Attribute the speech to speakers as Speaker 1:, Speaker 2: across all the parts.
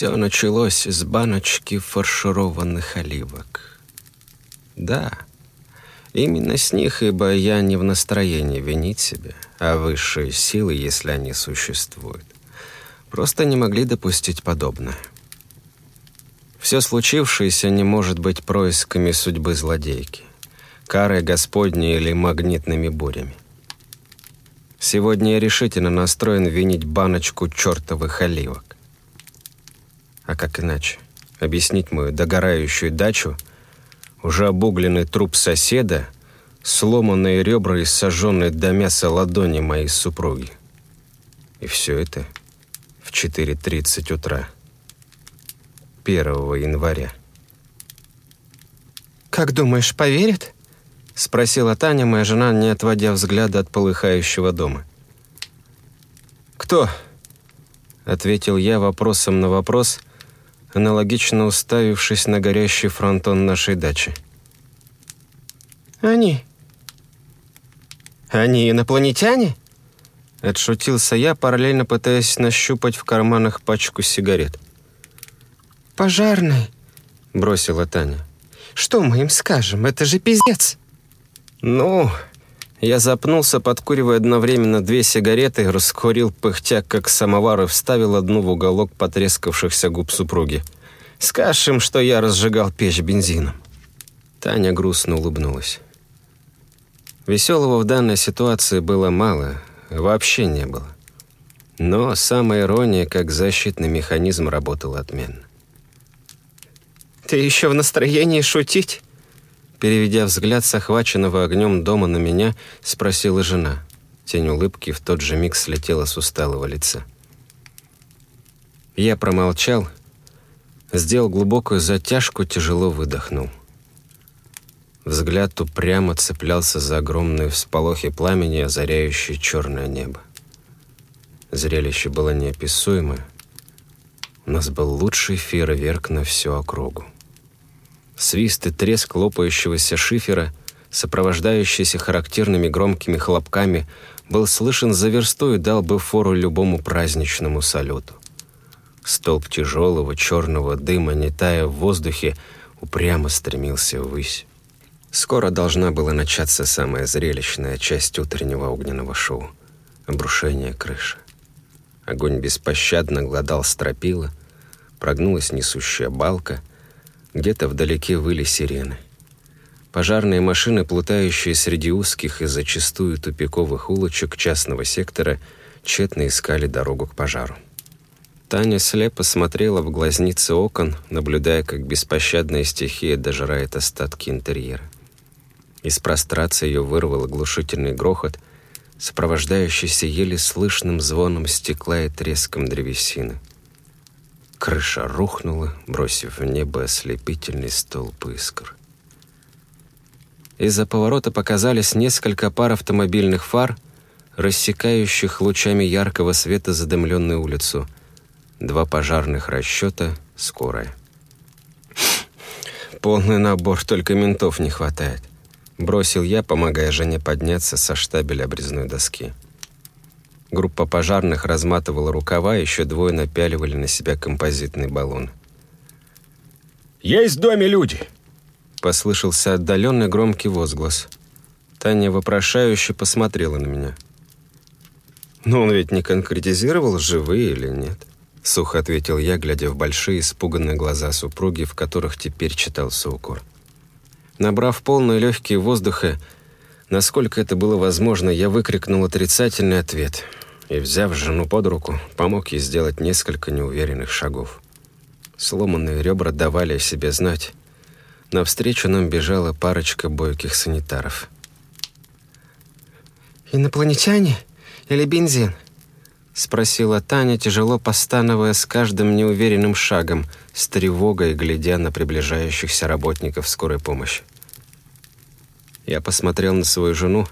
Speaker 1: Все началось с баночки фаршированных оливок. Да, именно с них, ибо я не в настроении винить себя, а высшие силы, если они существуют, просто не могли допустить подобное. Все случившееся не может быть происками судьбы злодейки, карой Господней или магнитными бурями. Сегодня я решительно настроен винить баночку чертовых оливок. А как иначе? Объяснить мою догорающую дачу, уже обугленный труп соседа, сломанные ребра и сожженные до мяса ладони моей супруги. И все это в 4.30 утра. 1 января.
Speaker 2: «Как думаешь, поверит?» — спросила Таня, моя жена, не отводя взгляда от полыхающего дома.
Speaker 1: «Кто?» — ответил я вопросом на вопрос, аналогично уставившись на горящий фронтон нашей дачи.
Speaker 2: «Они». «Они инопланетяне?»
Speaker 1: Отшутился я, параллельно пытаясь нащупать в карманах пачку сигарет
Speaker 2: пожарные», —
Speaker 1: бросила Таня.
Speaker 2: «Что мы им скажем? Это же пиздец!»
Speaker 1: «Ну...» Я запнулся, подкуривая одновременно две сигареты, раскурил пыхтя, как самовар, и вставил одну в уголок потрескавшихся губ супруги. «Скажешь им, что я разжигал печь бензином». Таня грустно улыбнулась. Веселого в данной ситуации было мало, вообще не было. Но самая ирония, как защитный механизм, работал отменно.
Speaker 2: «Ты еще в настроении шутить?»
Speaker 1: Переведя взгляд с охваченного огнем дома на меня, спросила жена. Тень улыбки в тот же миг слетела с усталого лица. Я промолчал, сделал глубокую затяжку, тяжело выдохнул. Взгляд упрямо цеплялся за огромные всполохи пламени, озаряющие черное небо. Зрелище было неописуемое. У нас был лучший фейерверк на всю округу. Свист и треск лопающегося шифера, сопровождающийся характерными громкими хлопками, был слышен за версту и дал бы фору любому праздничному салюту. Столб тяжелого черного дыма, не тая в воздухе, упрямо стремился ввысь. Скоро должна была начаться самая зрелищная часть утреннего огненного шоу — обрушение крыши. Огонь беспощадно гладал стропила, прогнулась несущая балка — где-то вдалеке выли сирены. Пожарные машины, плутающие среди узких и зачастую тупиковых улочек частного сектора, тщетно искали дорогу к пожару. Таня слепо смотрела в глазницы окон, наблюдая, как беспощадная стихия дожирает остатки интерьера. Из прострации ее вырвал оглушительный грохот, сопровождающийся еле слышным звоном стекла и треском древесины. Крыша рухнула, бросив в небо ослепительный столб искр. Из-за поворота показались несколько пар автомобильных фар, рассекающих лучами яркого света задымленную улицу. Два пожарных расчета, скорая. Полный набор, только ментов не хватает. Бросил я, помогая жене подняться со штабеля обрезной доски. Группа пожарных разматывала рукава, еще двое напяливали на себя композитный баллон.
Speaker 3: «Есть в доме люди!»
Speaker 1: Послышался отдаленный громкий возглас. Таня вопрошающе посмотрела на меня. «Но он ведь не конкретизировал, живые или нет?» Сухо ответил я, глядя в большие испуганные глаза супруги, в которых теперь читался укор. Набрав полные легкие воздуха, насколько это было возможно, я выкрикнул отрицательный ответ – и, взяв жену под руку, помог ей сделать несколько неуверенных шагов. Сломанные ребра давали о себе знать. Навстречу нам бежала парочка бойких санитаров.
Speaker 2: «Инопланетяне или бензин?» — спросила Таня, тяжело постановая с каждым неуверенным шагом, с тревогой глядя на приближающихся работников скорой помощи.
Speaker 1: Я посмотрел на свою жену,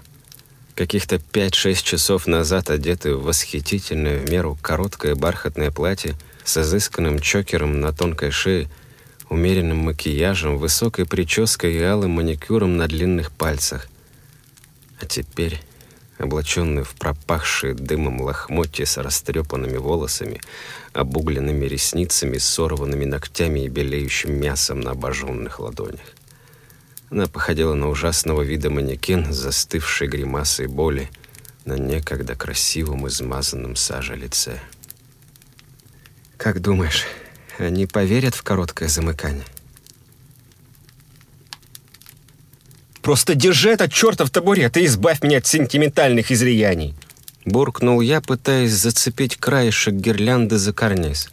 Speaker 1: Каких-то 5-6 часов назад одетую в восхитительное в меру короткое бархатное платье с изысканным чокером на тонкой шее, умеренным макияжем, высокой прической и алым маникюром на длинных пальцах. А теперь облаченный в пропахшие дымом лохмотья с растрепанными волосами, обугленными ресницами, сорванными ногтями и белеющим мясом на обожженных ладонях. Она походила на ужасного вида манекен с застывшей гримасой боли на некогда красивом измазанном саже лице.
Speaker 2: «Как думаешь, они поверят в короткое замыкание?»
Speaker 3: Просто держи этот чертов табурет и избавь меня от сентиментальных излияний!»
Speaker 2: Буркнул я, пытаясь зацепить краешек гирлянды за карниз.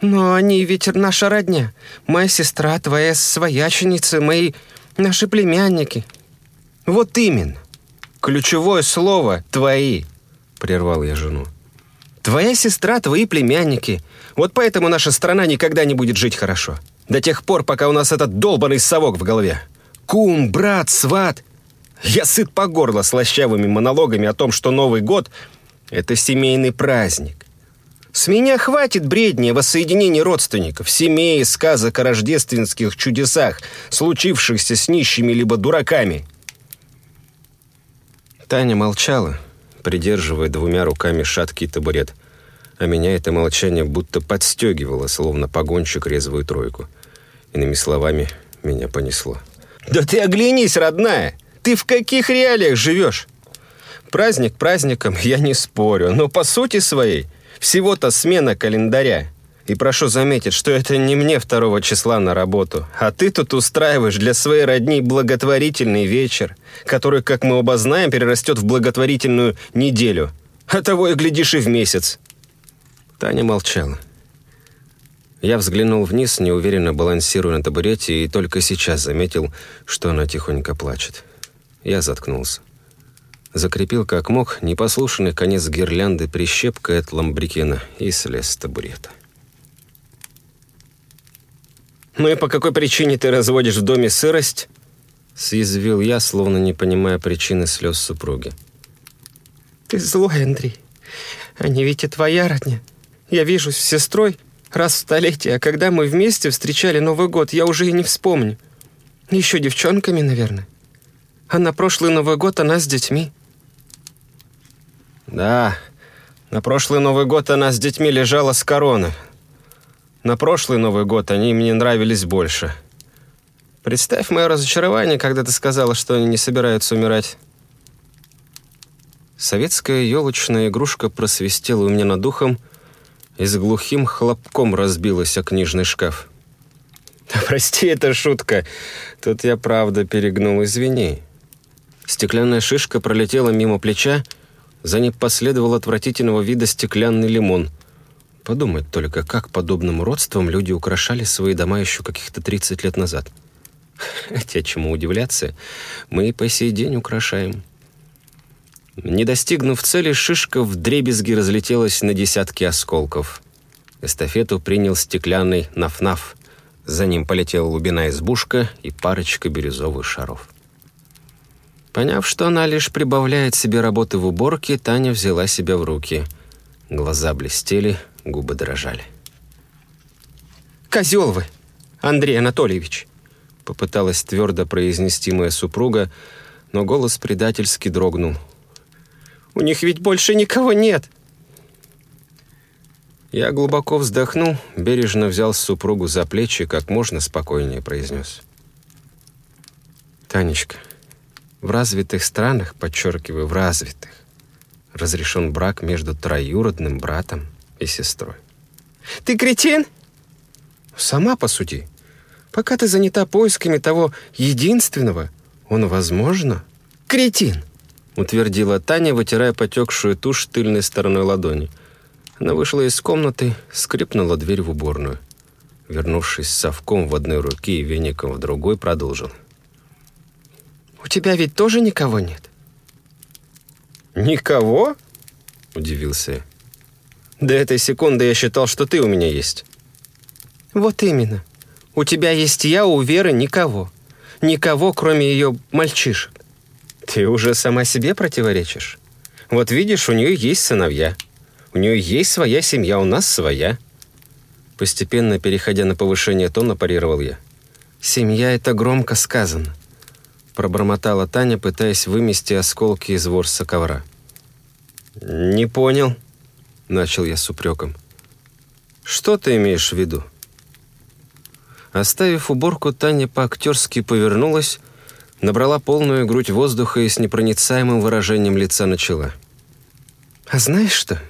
Speaker 2: «Но они ведь наша родня. Моя сестра, твоя свояченица, мои... наши племянники». «Вот именно. Ключевое слово «твои», — прервал я жену. «Твоя сестра, твои племянники. Вот поэтому наша страна никогда не будет жить хорошо. До тех пор, пока у нас этот долбанный совок в голове кум, брат, сват. Я сыт по горло слащавыми монологами о том, что Новый год — это семейный праздник. С меня хватит бредни о воссоединении родственников, семей сказок о рождественских чудесах, случившихся с нищими либо дураками. Таня молчала, придерживая двумя руками шаткий табурет, а меня это молчание будто подстегивало, словно погонщик резвую тройку. Иными словами, меня понесло. Да ты оглянись, родная! Ты в каких реалиях живешь? Праздник праздником, я не спорю, но по сути своей всего-то смена календаря. И прошу заметить, что это не мне второго числа на работу, а ты тут устраиваешь для своей родни благотворительный вечер, который, как мы оба знаем, перерастет в благотворительную неделю. А того и глядишь и в месяц. Таня молчала. Я взглянул вниз, неуверенно балансируя на табурете, и только сейчас заметил, что она тихонько плачет. Я заткнулся. Закрепил как мог непослушный конец гирлянды прищепкой от ламбрикена и слез с табурета. «Ну и по какой причине ты разводишь в доме сырость?» Съязвил я, словно не понимая причины слез супруги. «Ты злой, Андрей. Они ведь и твоя родня. Я вижу с сестрой, Раз в столетие, а когда мы вместе встречали Новый год, я уже и не вспомню. Еще девчонками, наверное. А на прошлый Новый год она с детьми. Да, на прошлый Новый год она с детьми лежала с короны. На прошлый Новый год они мне нравились больше. Представь мое разочарование, когда ты сказала, что они не собираются умирать. Советская елочная игрушка просвистела у меня над духом, и с глухим хлопком разбилась о книжный шкаф. «Прости, это шутка. Тут я правда перегнул, извини». Стеклянная шишка пролетела мимо плеча, за ней последовал отвратительного вида стеклянный лимон. Подумать только, как подобным родством люди украшали свои дома еще каких-то 30 лет назад. Хотя чему удивляться, мы и по сей день украшаем. Не достигнув цели, шишка в дребезги разлетелась на десятки осколков. Эстафету принял стеклянный наф-наф. За ним полетела лубина избушка и парочка бирюзовых шаров. Поняв, что она лишь прибавляет себе работы в уборке, Таня взяла себя в руки. Глаза блестели, губы дрожали. «Козел вы, Андрей Анатольевич!» Попыталась твердо произнести моя супруга, но голос предательски дрогнул. У них ведь больше никого нет!» Я глубоко вздохнул, бережно взял супругу за плечи, как можно спокойнее произнес. «Танечка, в развитых странах, подчеркиваю, в развитых, разрешен брак между троюродным братом и сестрой». «Ты кретин?» «Сама посуди. Пока ты занята поисками того единственного, он, возможно, кретин» утвердила Таня, вытирая потекшую тушь тыльной стороной ладони. Она вышла из комнаты, скрипнула дверь в уборную. Вернувшись с совком в одной руке и веником в другой, продолжил. «У тебя ведь тоже никого нет?» «Никого?» – удивился я. «До этой секунды я считал, что ты у меня есть». «Вот именно. У тебя есть я, у Веры никого. Никого, кроме ее мальчишек. Ты уже сама себе противоречишь. Вот видишь, у нее есть сыновья. У нее есть своя семья, у нас своя. Постепенно, переходя на повышение тона, парировал я. Семья — это громко сказано. Пробормотала Таня, пытаясь вымести осколки из ворса ковра. «Не понял», — начал я с упреком. «Что ты имеешь в виду?» Оставив уборку, Таня по-актерски повернулась, набрала полную грудь воздуха и с непроницаемым выражением лица начала. «А знаешь что?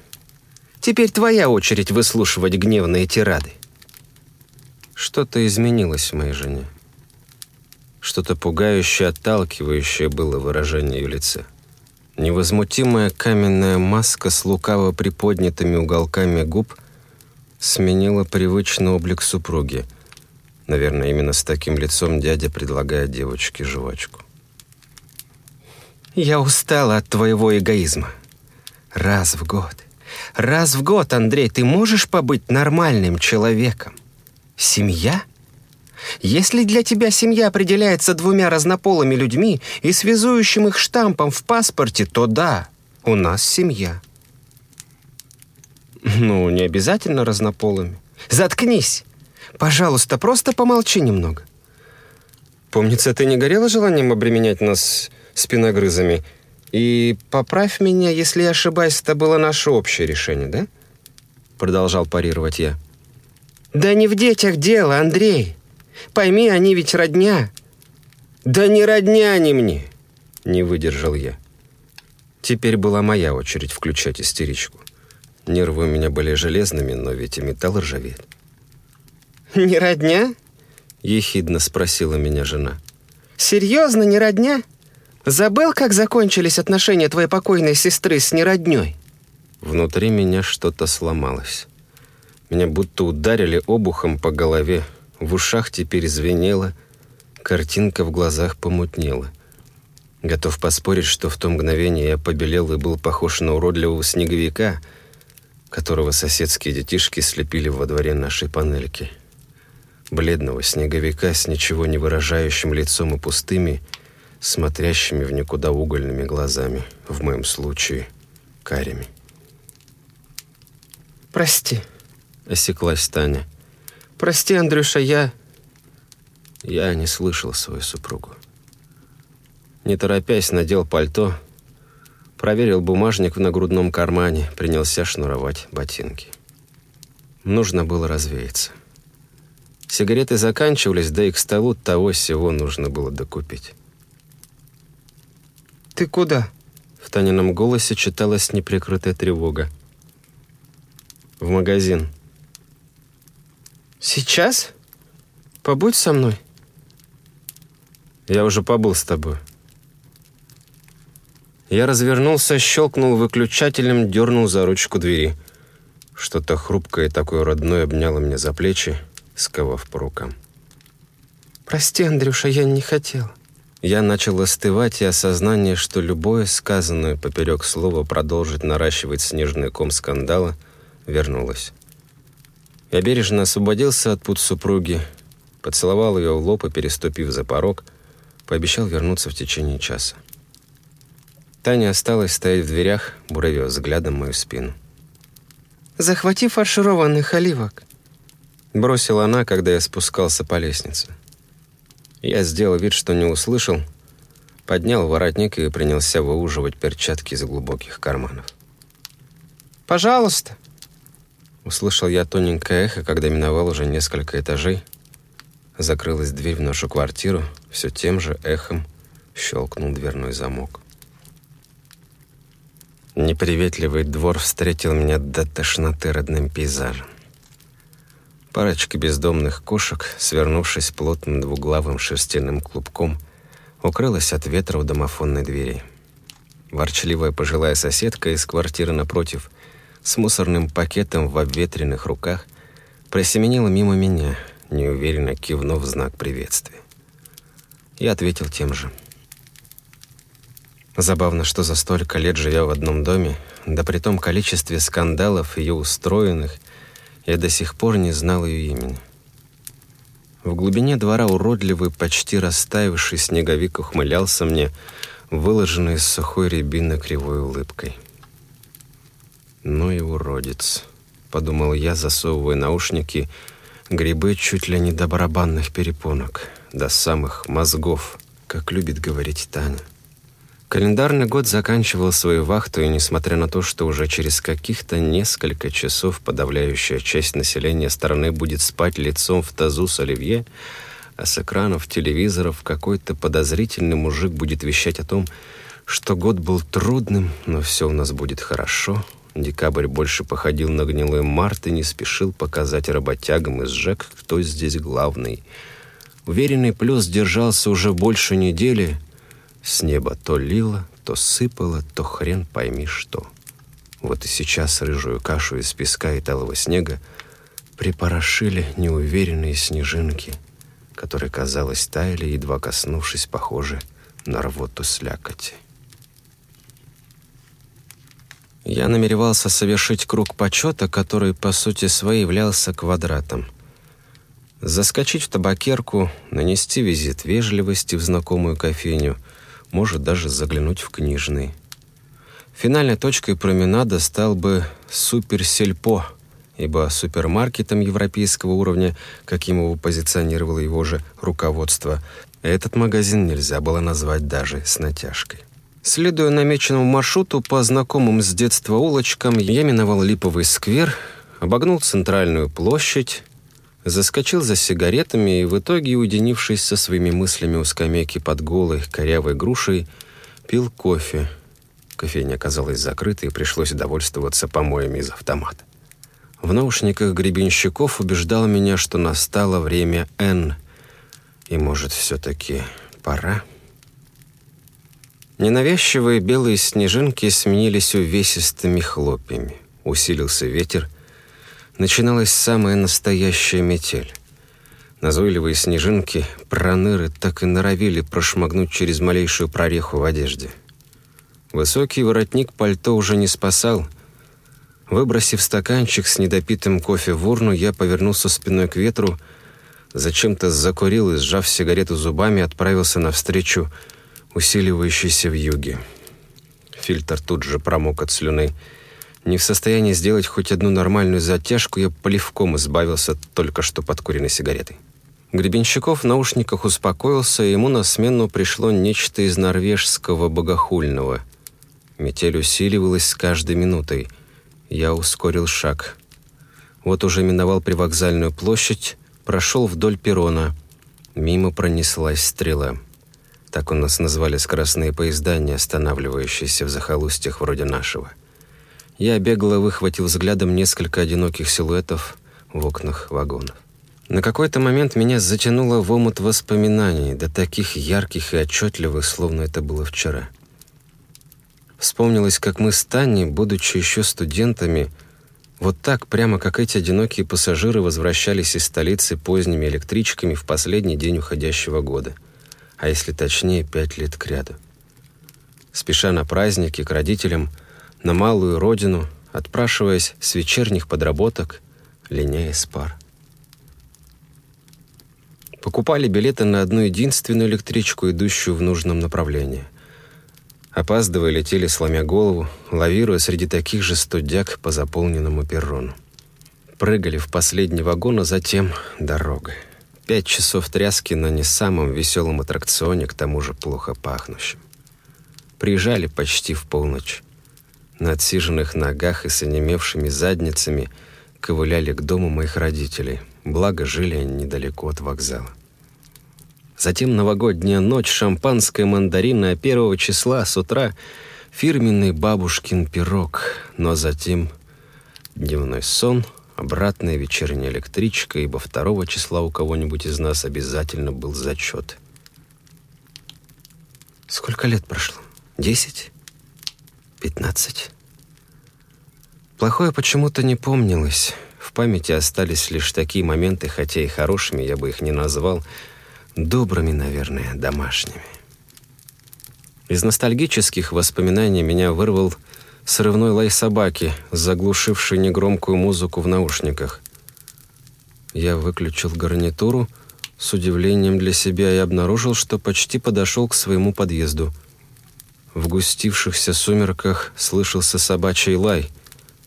Speaker 2: Теперь твоя очередь выслушивать гневные тирады». Что-то изменилось в моей жене. Что-то пугающее, отталкивающее было выражение ее лица. Невозмутимая каменная маска с лукаво приподнятыми уголками губ сменила привычный облик супруги. Наверное, именно с таким лицом дядя предлагает девочке жвачку. «Я устала от твоего эгоизма. Раз в год. Раз в год, Андрей, ты можешь побыть нормальным человеком? Семья?» Если для тебя семья определяется двумя разнополыми людьми и связующим их штампом в паспорте, то да, у нас семья. Ну, не обязательно разнополыми. Заткнись. Пожалуйста, просто помолчи немного. Помнится, ты не горела желанием обременять нас спиногрызами? И поправь меня, если я ошибаюсь, это было наше общее решение, да? Продолжал парировать я. Да не в детях дело, Андрей. Пойми, они ведь родня». «Да не родня они мне!» — не выдержал я. Теперь была моя очередь включать истеричку. Нервы у меня были железными, но ведь и металл ржавеет. «Не родня?» — ехидно спросила меня жена. «Серьезно, не родня? Забыл, как закончились отношения твоей покойной сестры с неродней?» Внутри меня что-то сломалось. Меня будто ударили обухом по голове, в ушах теперь звенело, картинка в глазах помутнела. Готов поспорить, что в то мгновение я побелел и был похож на уродливого снеговика, которого соседские детишки слепили во дворе нашей панельки. Бледного снеговика с ничего не выражающим лицом и пустыми, смотрящими в никуда угольными глазами, в моем случае, карими. «Прости», — осеклась Таня. «Прости, Андрюша, я...» Я не слышал свою супругу. Не торопясь, надел пальто, проверил бумажник в нагрудном кармане, принялся шнуровать ботинки. Нужно было развеяться. Сигареты заканчивались, да и к столу того всего нужно было докупить. «Ты куда?» В Танином голосе читалась неприкрытая тревога. «В магазин», «Сейчас? Побудь со мной». «Я уже побыл с тобой». Я развернулся, щелкнул выключателем, дернул за ручку двери. Что-то хрупкое такое родное обняло меня за плечи, сковав по рукам. «Прости, Андрюша, я не хотел». Я начал остывать, и осознание, что любое сказанное поперек слова продолжит наращивать снежный ком скандала, вернулось. Я бережно освободился от пут супруги, поцеловал ее в лоб и, переступив за порог, пообещал вернуться в течение часа. Таня осталась стоять в дверях, буравя взглядом мою спину. «Захвати фаршированных оливок», — бросила она, когда я спускался по лестнице. Я сделал вид, что не услышал, поднял воротник и принялся выуживать перчатки из глубоких карманов. «Пожалуйста», Услышал я тоненькое эхо, когда миновал уже несколько этажей. Закрылась дверь в нашу квартиру, все тем же эхом щелкнул дверной замок. Неприветливый двор встретил меня до тошноты родным пейзажем. Парочка бездомных кошек, свернувшись плотным двуглавым шерстяным клубком, укрылась от ветра у домофонной двери. Ворчливая пожилая соседка из квартиры напротив – с мусорным пакетом в обветренных руках, просеменила мимо меня, неуверенно кивнув в знак приветствия. Я ответил тем же. Забавно, что за столько лет, живя в одном доме, да при том количестве скандалов ее устроенных, я до сих пор не знал ее имени. В глубине двора уродливый, почти растаявший снеговик ухмылялся мне, выложенный из сухой рябины кривой улыбкой. «Ну и уродец», — подумал я, засовывая наушники, грибы чуть ли не до барабанных перепонок, до самых мозгов, как любит говорить Таня. Календарный год заканчивал свою вахту, и несмотря на то, что уже через каких-то несколько часов подавляющая часть населения страны будет спать лицом в тазу с оливье, а с экранов телевизоров какой-то подозрительный мужик будет вещать о том, что год был трудным, но все у нас будет хорошо. Декабрь больше походил на гнилой март и не спешил показать работягам из ЖЭК, кто здесь главный. Уверенный плюс держался уже больше недели. С неба то лило, то сыпало, то хрен пойми что. Вот и сейчас рыжую кашу из песка и талого снега припорошили неуверенные снежинки, которые, казалось, таяли, едва коснувшись, похожи на рвоту слякоти. Я намеревался совершить круг почета, который по сути своей являлся квадратом. Заскочить в табакерку, нанести визит вежливости в знакомую кофейню, может даже заглянуть в книжный. Финальной точкой променада стал бы суперсельпо, ибо супермаркетом европейского уровня, каким его позиционировало его же руководство, этот магазин нельзя было назвать даже с натяжкой. Следуя намеченному маршруту по знакомым с детства улочкам, я миновал Липовый сквер, обогнул центральную площадь, заскочил за сигаретами и в итоге, уединившись со своими мыслями у скамейки под голой корявой грушей, пил кофе. Кофейня оказалась закрытой, и пришлось довольствоваться помоями из автомата. В наушниках гребенщиков убеждал меня, что настало время «Н», и, может, все-таки пора? Ненавязчивые белые снежинки сменились увесистыми хлопьями. Усилился ветер. Начиналась самая настоящая метель. Назойливые снежинки, проныры, так и норовили прошмыгнуть через малейшую прореху в одежде. Высокий воротник пальто уже не спасал. Выбросив стаканчик с недопитым кофе в урну, я повернулся спиной к ветру, зачем-то закурил и, сжав сигарету зубами, отправился навстречу усиливающийся в юге. Фильтр тут же промок от слюны. Не в состоянии сделать хоть одну нормальную затяжку, я полевком избавился только что подкуренной сигаретой. Гребенщиков в наушниках успокоился, и ему на смену пришло нечто из норвежского богохульного. Метель усиливалась с каждой минутой. Я ускорил шаг. Вот уже миновал привокзальную площадь, прошел вдоль перрона. Мимо пронеслась стрела. Так у нас назвали скоростные поезда, не останавливающиеся в захолустьях вроде нашего. Я бегло выхватил взглядом несколько одиноких силуэтов в окнах вагонов. На какой-то момент меня затянуло в омут воспоминаний, до таких ярких и отчетливых, словно это было вчера. Вспомнилось, как мы с Таней, будучи еще студентами, вот так, прямо как эти одинокие пассажиры возвращались из столицы поздними электричками в последний день уходящего года – а если точнее, пять лет кряду. Спеша на праздники к родителям, на малую родину, отпрашиваясь с вечерних подработок, линяя с пар. Покупали билеты на одну единственную электричку, идущую в нужном направлении. Опаздывая, летели, сломя голову, лавируя среди таких же студяк по заполненному перрону. Прыгали в последний вагон, а затем дорогой. Пять часов тряски на не самом веселом аттракционе, к тому же плохо пахнущем. Приезжали почти в полночь. На отсиженных ногах и с онемевшими задницами ковыляли к дому моих родителей, благо жили они недалеко от вокзала. Затем новогодняя ночь, шампанское мандарины, а первого числа с утра фирменный бабушкин пирог, но затем дневной сон — обратная вечерняя электричка, ибо второго числа у кого-нибудь из нас обязательно был зачет. Сколько лет прошло? Десять? Пятнадцать? Плохое почему-то не помнилось. В памяти остались лишь такие моменты, хотя и хорошими я бы их не назвал, добрыми, наверное, домашними. Из ностальгических воспоминаний меня вырвал срывной лай собаки, заглушивший негромкую музыку в наушниках. Я выключил гарнитуру с удивлением для себя и обнаружил, что почти подошел к своему подъезду. В густившихся сумерках слышался собачий лай,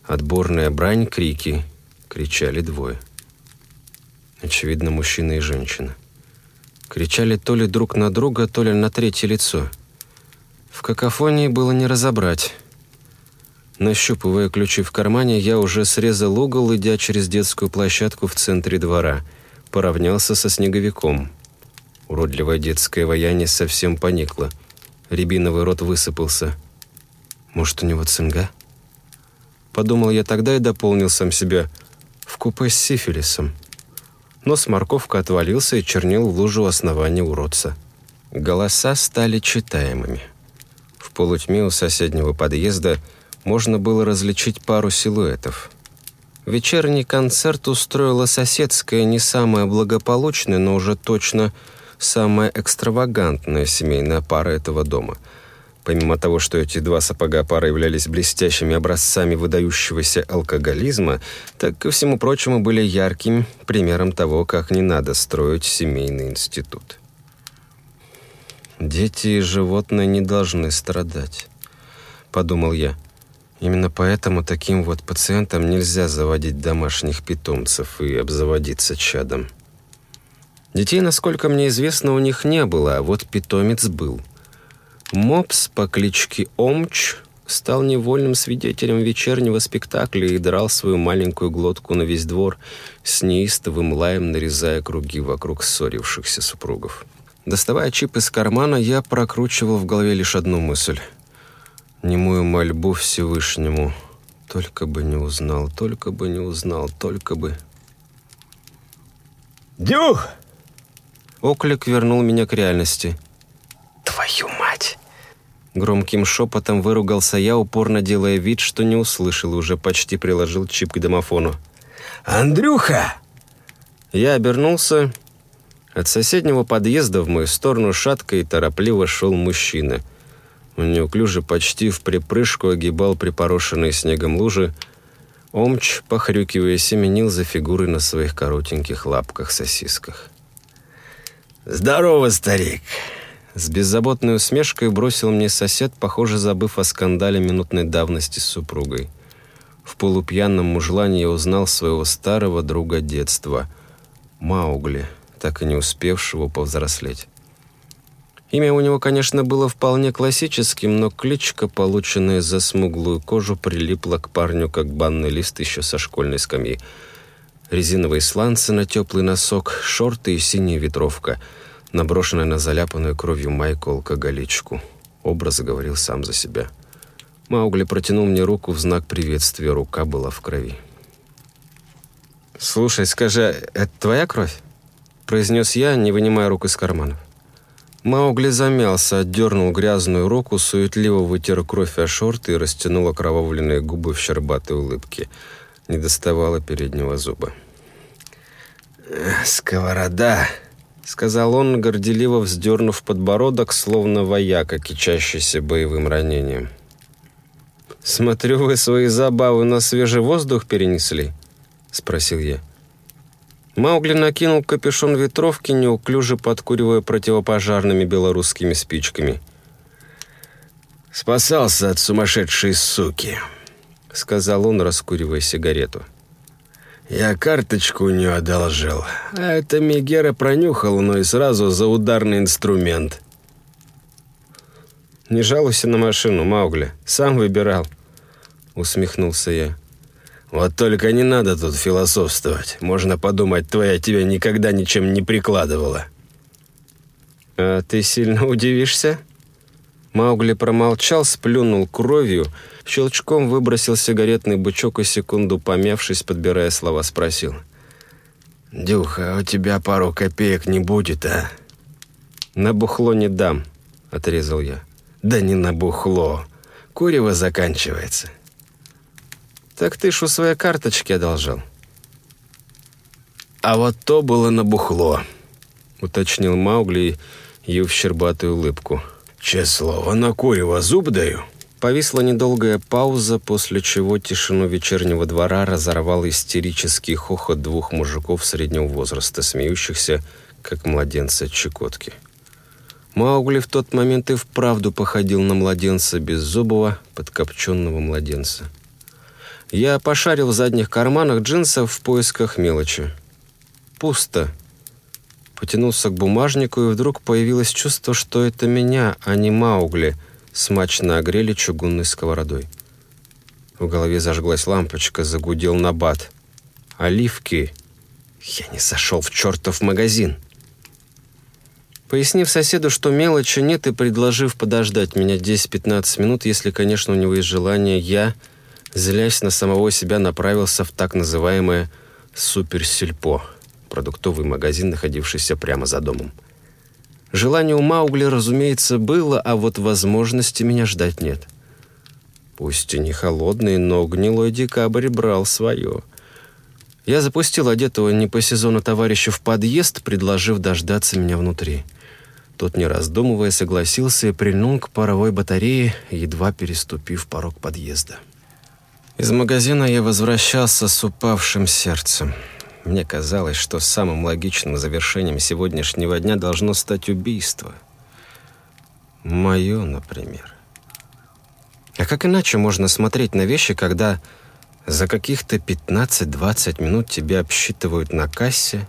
Speaker 2: отборная брань, крики. Кричали двое. Очевидно, мужчина и женщина. Кричали то ли друг на друга, то ли на третье лицо. В какофонии было не разобрать. Нащупывая ключи в кармане, я уже срезал угол, идя через детскую площадку в центре двора. Поравнялся со снеговиком. Уродливое детское вояние совсем поникло. Рябиновый рот высыпался. Может, у него цинга? Подумал я тогда и дополнил сам себя. В купе с сифилисом. Нос морковка отвалился и чернил в лужу основания уродца. Голоса стали читаемыми. В полутьме у соседнего подъезда можно было различить пару силуэтов. Вечерний концерт устроила соседская, не самая благополучная, но уже точно самая экстравагантная семейная пара этого дома – Помимо того, что эти два сапога пары являлись блестящими образцами выдающегося алкоголизма, так, ко всему прочему, были ярким примером того, как не надо строить семейный институт. «Дети и животные не должны страдать», — подумал я. Именно поэтому таким вот пациентам нельзя заводить домашних питомцев и обзаводиться чадом. Детей, насколько мне известно, у них не было, а вот питомец был — Мопс по кличке Омч стал невольным свидетелем вечернего спектакля и драл свою маленькую глотку на весь двор, с неистовым лаем нарезая круги вокруг ссорившихся супругов. Доставая чип из кармана, я прокручивал в голове лишь одну мысль. Немую мольбу Всевышнему. Только бы не узнал, только бы не узнал, только бы...
Speaker 3: «Дюх!»
Speaker 2: Оклик вернул меня к реальности.
Speaker 3: «Твою мать!»
Speaker 2: Громким шепотом выругался я, упорно делая вид, что не услышал и уже почти приложил чип к домофону.
Speaker 3: «Андрюха!»
Speaker 2: Я обернулся. От соседнего подъезда в мою сторону шатко и торопливо шел мужчина. Он неуклюже почти в припрыжку огибал припорошенные снегом лужи. Омч, похрюкивая, семенил за фигурой на своих коротеньких лапках-сосисках.
Speaker 3: «Здорово, старик!»
Speaker 2: С беззаботной усмешкой бросил мне сосед, похоже, забыв о скандале минутной давности с супругой. В полупьяном мужлане я узнал своего старого друга детства, Маугли, так и не успевшего повзрослеть. Имя у него, конечно, было вполне классическим, но кличка, полученная за смуглую кожу, прилипла к парню, как банный лист еще со школьной скамьи. Резиновые сланцы на теплый носок, шорты и синяя ветровка — наброшенная на заляпанную кровью майку алкоголичку. Образ говорил сам за себя. Маугли протянул мне руку в знак приветствия, рука была в крови. «Слушай, скажи, это твоя кровь?» произнес я, не вынимая рук из карманов. Маугли замялся, отдернул грязную руку, суетливо вытер кровь о шорты и растянул окровавленные губы в щербатой улыбке. Не доставало переднего зуба.
Speaker 3: «Сковорода!»
Speaker 2: сказал он, горделиво вздернув подбородок, словно вояка, кичащийся боевым ранением. «Смотрю, вы свои забавы на свежий воздух перенесли?» — спросил я. Маугли накинул капюшон ветровки, неуклюже подкуривая противопожарными белорусскими спичками.
Speaker 3: «Спасался от сумасшедшей суки», — сказал он, раскуривая сигарету. Я карточку у нее одолжил. А это Мегера пронюхал, но и сразу за ударный инструмент.
Speaker 2: «Не жалуйся на машину, Маугли. Сам выбирал», — усмехнулся я.
Speaker 3: «Вот только не надо тут философствовать. Можно подумать, твоя тебя никогда ничем не прикладывала».
Speaker 2: «А ты сильно удивишься?» Маугли промолчал, сплюнул кровью, щелчком выбросил сигаретный бычок и секунду помявшись, подбирая слова, спросил.
Speaker 3: «Дюха, у тебя пару копеек не будет, а?»
Speaker 2: «На бухло не дам», — отрезал я.
Speaker 3: «Да не на бухло. Курево заканчивается».
Speaker 2: «Так ты ж у своей карточки одолжил».
Speaker 3: «А вот то было на бухло», —
Speaker 2: уточнил Маугли, в щербатую улыбку.
Speaker 3: Че слово, на курево зуб даю.
Speaker 2: Повисла недолгая пауза, после чего тишину вечернего двора разорвал истерический хохот двух мужиков среднего возраста, смеющихся, как младенцы от Чекотки. Маугли в тот момент и вправду походил на младенца беззубого, подкопченного младенца. Я пошарил в задних карманах джинсов в поисках мелочи. Пусто. Потянулся к бумажнику, и вдруг появилось чувство, что это меня, а не Маугли, смачно огрели чугунной сковородой. В голове зажглась лампочка, загудел набат. «Оливки!» Я не сошел в чертов магазин. Пояснив соседу, что мелочи нет, и предложив подождать меня 10-15 минут, если, конечно, у него есть желание, я, злясь на самого себя, направился в так называемое «суперсельпо» продуктовый магазин, находившийся прямо за домом. Желание у Маугли, разумеется, было, а вот возможности меня ждать нет. Пусть и не холодный, но гнилой декабрь брал свое. Я запустил одетого не по сезону товарища в подъезд, предложив дождаться меня внутри. Тот, не раздумывая, согласился и прильнул к паровой батарее, едва переступив порог подъезда. Из магазина я возвращался с упавшим сердцем. Мне казалось, что самым логичным завершением сегодняшнего дня должно стать убийство. Мое, например. А как иначе можно смотреть на вещи, когда за каких-то 15-20 минут тебя обсчитывают на кассе,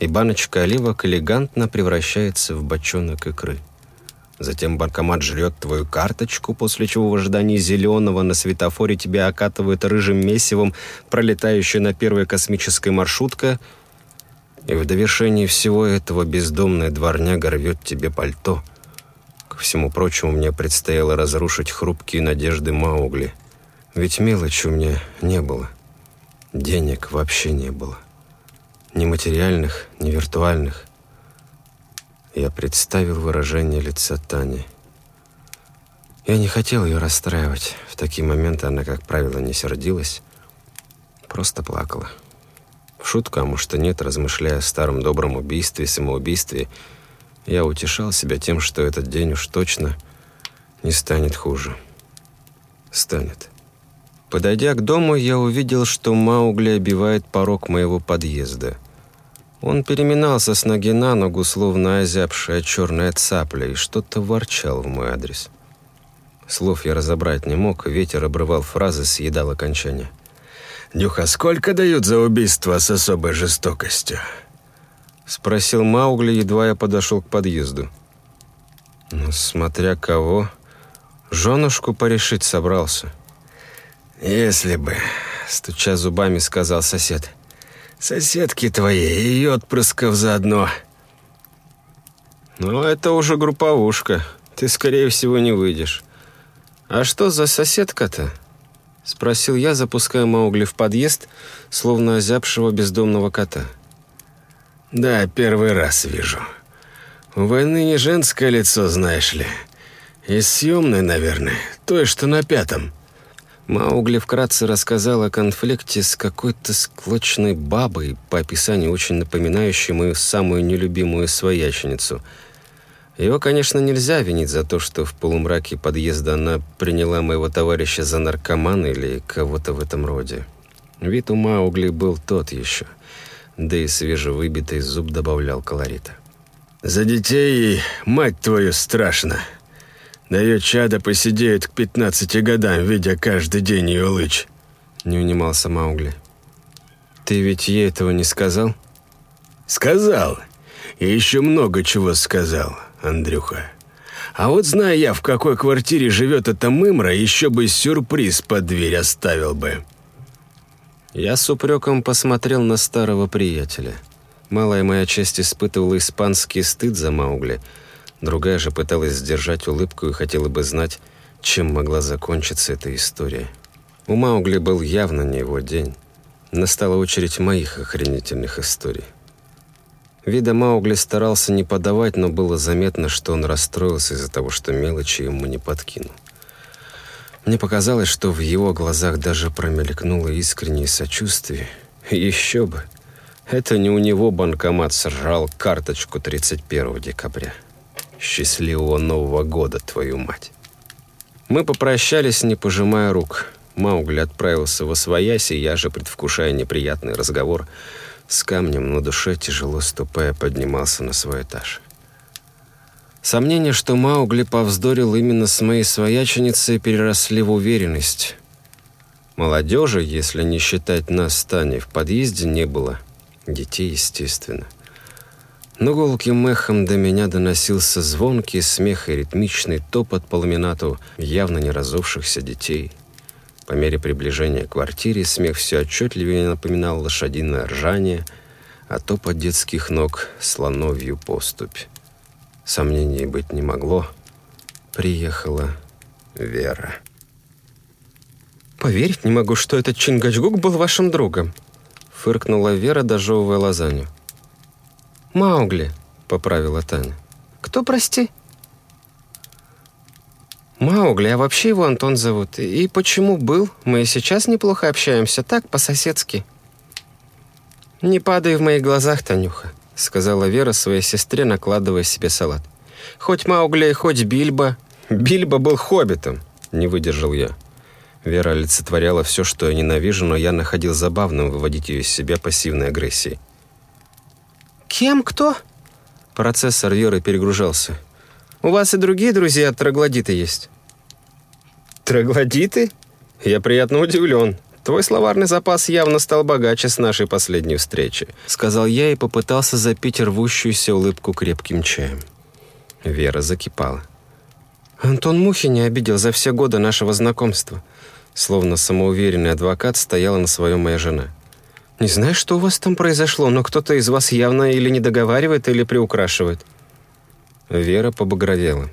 Speaker 2: и баночка оливок элегантно превращается в бочонок икры? Затем банкомат жрет твою карточку, после чего в ожидании зеленого на светофоре тебя окатывает рыжим месивом пролетающая на первой космической маршрутка, и в довершении всего этого бездомная дворняга рвет тебе пальто. Ко всему прочему, мне предстояло разрушить хрупкие надежды Маугли. Ведь мелочи у меня не было. Денег вообще не было. Ни материальных, ни виртуальных. Я представил выражение лица Тани. Я не хотел ее расстраивать. В такие моменты она, как правило, не сердилась, просто плакала. В шутку, а может и нет, размышляя о старом добром убийстве самоубийстве, я утешал себя тем, что этот день уж точно не станет хуже. Станет. Подойдя к дому, я увидел, что Маугли обивает порог моего подъезда — он переминался с ноги на ногу, словно озябшая черная цапля, и что-то ворчал в мой адрес. Слов я разобрать не мог, ветер обрывал фразы, съедал окончание.
Speaker 3: «Нюха, сколько дают за убийство с особой жестокостью?»
Speaker 2: Спросил Маугли, едва я подошел к подъезду. «Ну, смотря кого. Женушку порешить собрался».
Speaker 3: «Если бы», — стуча зубами, сказал сосед. Соседки твои и отпрысков заодно.
Speaker 2: Ну, это уже групповушка. Ты, скорее всего, не выйдешь. А что за соседка-то? Спросил я, запуская Маугли в подъезд, словно озябшего бездомного кота.
Speaker 3: Да, первый раз вижу. У войны не женское лицо, знаешь ли. И съемное, наверное, той, что на пятом.
Speaker 2: Маугли вкратце рассказал о конфликте с какой-то склочной бабой, по описанию очень напоминающей мою самую нелюбимую свояченицу. Его, конечно, нельзя винить за то, что в полумраке подъезда она приняла моего товарища за наркомана или кого-то в этом роде. Вид у Маугли был тот еще, да и свежевыбитый зуб добавлял колорита.
Speaker 3: «За детей, мать твою, страшно!» Да ее чада посидеют к 15 годам, видя каждый день ее лыч.
Speaker 2: Не унимался Маугли. Ты ведь ей этого не сказал?
Speaker 3: Сказал. И еще много чего сказал, Андрюха. А вот зная я, в какой квартире живет эта мымра, еще бы сюрприз под дверь оставил бы.
Speaker 2: Я с упреком посмотрел на старого приятеля. Малая моя часть испытывала испанский стыд за Маугли – Другая же пыталась сдержать улыбку и хотела бы знать, чем могла закончиться эта история. У Маугли был явно не его день. Настала очередь моих охренительных историй. Вида Маугли старался не подавать, но было заметно, что он расстроился из-за того, что мелочи ему не подкинул. Мне показалось, что в его глазах даже промелькнуло искреннее сочувствие. Еще бы. Это не у него банкомат сожрал карточку 31 декабря. Счастливого Нового года, твою мать. Мы попрощались, не пожимая рук. Маугли отправился во своясь, и я же, предвкушая неприятный разговор, с камнем на душе, тяжело ступая, поднимался на свой этаж. Сомнения, что Маугли повздорил именно с моей свояченицей, переросли в уверенность. Молодежи, если не считать нас с Таней, в подъезде не было. Детей, естественно.
Speaker 1: Но гулким эхом до меня доносился звонкий смех и ритмичный топот по ламинату явно не разувшихся детей. По мере приближения к квартире смех все отчетливее напоминал лошадиное ржание, а топот детских ног — слоновью поступь. Сомнений быть не могло. Приехала Вера.
Speaker 2: «Поверить не могу, что этот Чингачгук был вашим другом», — фыркнула Вера, дожевывая лазанью. «Маугли», — поправила Таня. «Кто, прости?» «Маугли, а вообще его Антон зовут. И почему был? Мы сейчас неплохо общаемся, так, по-соседски». «Не падай в моих глазах, Танюха», — сказала Вера своей сестре, накладывая себе салат. «Хоть Маугли, хоть Бильбо». «Бильбо был хоббитом», — не выдержал я. Вера олицетворяла все, что я ненавижу, но я находил забавным выводить ее из себя пассивной агрессией. «Кем? Кто?» Процессор Веры перегружался. «У вас и другие друзья троглодиты есть?» «Троглодиты?» «Я приятно удивлен. Твой словарный запас явно стал богаче с нашей последней встречи», сказал я и попытался запить рвущуюся улыбку крепким чаем. Вера закипала. «Антон Мухи не обидел за все годы нашего знакомства. Словно самоуверенный адвокат стояла на своем моя жена. «Не знаю, что у вас там произошло, но кто-то из вас явно или не договаривает, или приукрашивает». Вера побагровела.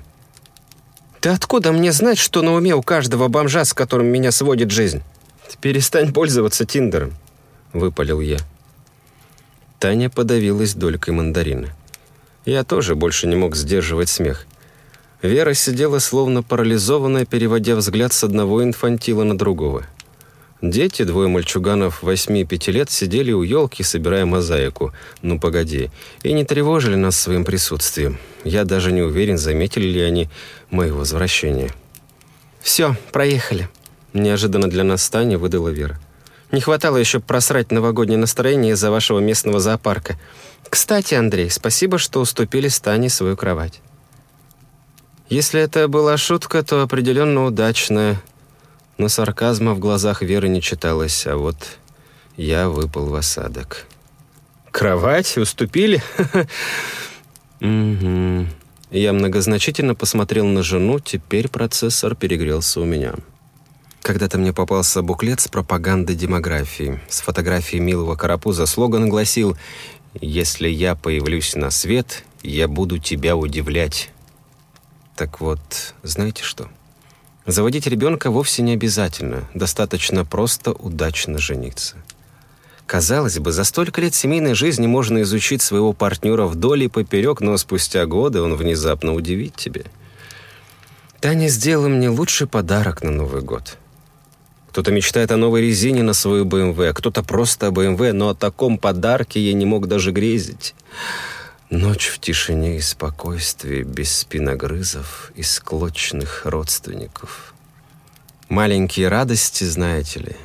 Speaker 2: «Ты откуда мне знать, что на уме у каждого бомжа, с которым меня сводит жизнь?» «Перестань пользоваться Тиндером», — выпалил я. Таня подавилась долькой мандарина. Я тоже больше не мог сдерживать смех. Вера сидела словно парализованная, переводя взгляд с одного инфантила на другого. Дети, двое мальчуганов восьми и пяти лет, сидели у елки, собирая мозаику. Ну, погоди. И не тревожили нас своим присутствием. Я даже не уверен, заметили ли они мое возвращение. «Все, проехали», — неожиданно для нас Таня выдала Вера. «Не хватало еще просрать новогоднее настроение из-за вашего местного зоопарка. Кстати, Андрей, спасибо, что уступили Стане свою кровать». Если это была шутка, то определенно удачная. Но сарказма в глазах Веры не читалось, а вот я выпал в осадок. «Кровать? Уступили?» «Угу». Я многозначительно посмотрел на жену, теперь процессор перегрелся у меня. Когда-то мне попался буклет с пропагандой демографии. С фотографией милого карапуза слоган гласил «Если я появлюсь на свет, я буду тебя удивлять». Так вот, знаете что? Заводить ребенка вовсе не обязательно, достаточно просто удачно жениться. Казалось бы, за столько лет семейной жизни можно изучить своего партнера вдоль и поперек, но спустя годы он внезапно удивит тебя. Таня сделала мне лучший подарок на Новый год. Кто-то мечтает о новой резине на свою БМВ, а кто-то просто о БМВ, но о таком подарке я не мог даже грезить. Ночь в тишине и спокойствии, без спиногрызов и склочных родственников. Маленькие радости, знаете ли.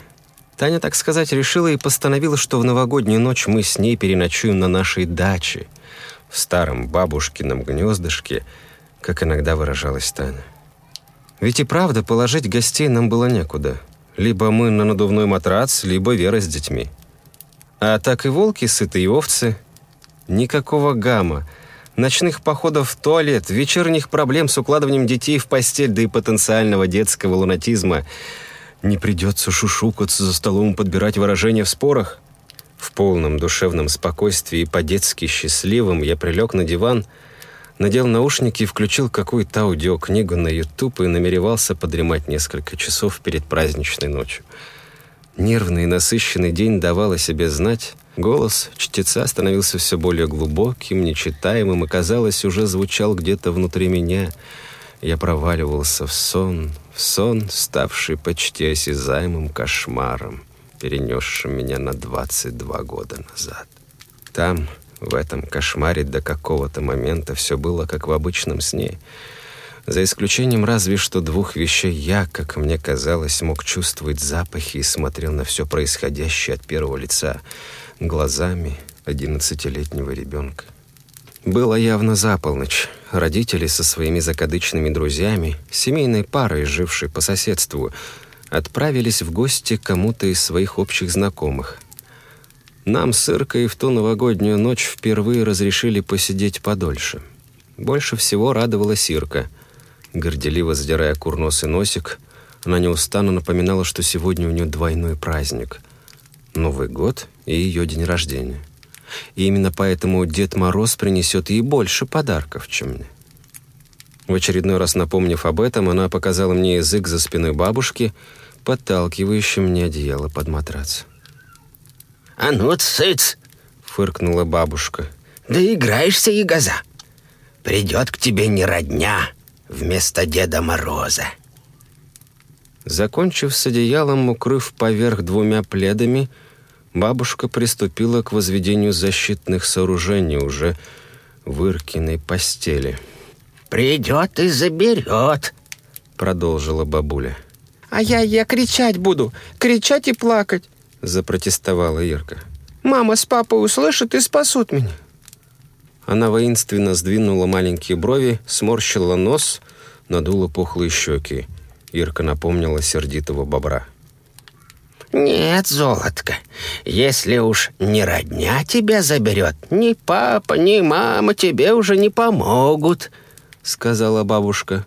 Speaker 2: Таня, так сказать, решила и постановила, что в новогоднюю ночь мы с ней переночуем на нашей даче, в старом бабушкином гнездышке, как иногда выражалась Таня. Ведь и правда, положить гостей нам было некуда. Либо мы на надувной матрац, либо Вера с детьми. А так и волки, сытые овцы — Никакого гамма. Ночных походов в туалет, вечерних проблем с укладыванием детей в постель, да и потенциального детского лунатизма. Не придется шушукаться за столом и подбирать выражения в спорах. В полном душевном спокойствии и по-детски счастливым я прилег на диван, надел наушники и включил какую-то аудиокнигу на YouTube и намеревался подремать несколько часов перед праздничной ночью. Нервный и насыщенный день давал о себе знать, Голос чтеца становился все более глубоким, нечитаемым и, казалось, уже звучал где-то внутри меня. Я проваливался в сон, в сон, ставший почти осязаемым кошмаром, перенесшим меня на 22 года назад. Там, в этом кошмаре до какого-то момента все было как в обычном сне. За исключением разве что двух вещей я, как мне казалось, мог чувствовать запахи и смотрел на все происходящее от первого лица — глазами одиннадцатилетнего ребенка. Было явно за полночь. Родители со своими закадычными друзьями, семейной парой, жившей по соседству, отправились в гости кому-то из своих общих знакомых. Нам с Иркой в ту новогоднюю ночь впервые разрешили посидеть подольше. Больше всего радовалась Ирка. Горделиво задирая курносый носик, она неустанно напоминала, что сегодня у нее двойной праздник. Новый год и ее день рождения. И именно поэтому Дед Мороз принесет ей больше подарков, чем мне. В очередной раз напомнив об этом, она показала мне язык за спиной бабушки, подталкивающий мне одеяло под матрац.
Speaker 4: «А ну, цыц!» — фыркнула бабушка. «Да играешься, ягоза! Придет к тебе не родня вместо Деда Мороза!»
Speaker 2: Закончив с одеялом, укрыв поверх двумя пледами, бабушка приступила к возведению защитных сооружений уже в Иркиной постели.
Speaker 4: «Придет и заберет», —
Speaker 2: продолжила бабуля.
Speaker 5: «А я, я кричать буду, кричать и плакать», —
Speaker 2: запротестовала Ирка.
Speaker 5: «Мама с папой услышат и спасут меня».
Speaker 2: Она воинственно сдвинула маленькие брови, сморщила нос, надула пухлые щеки. Ирка напомнила сердитого бобра.
Speaker 4: «Нет, золотко, если уж не родня тебя заберет, ни папа, ни мама тебе уже не помогут», —
Speaker 2: сказала бабушка.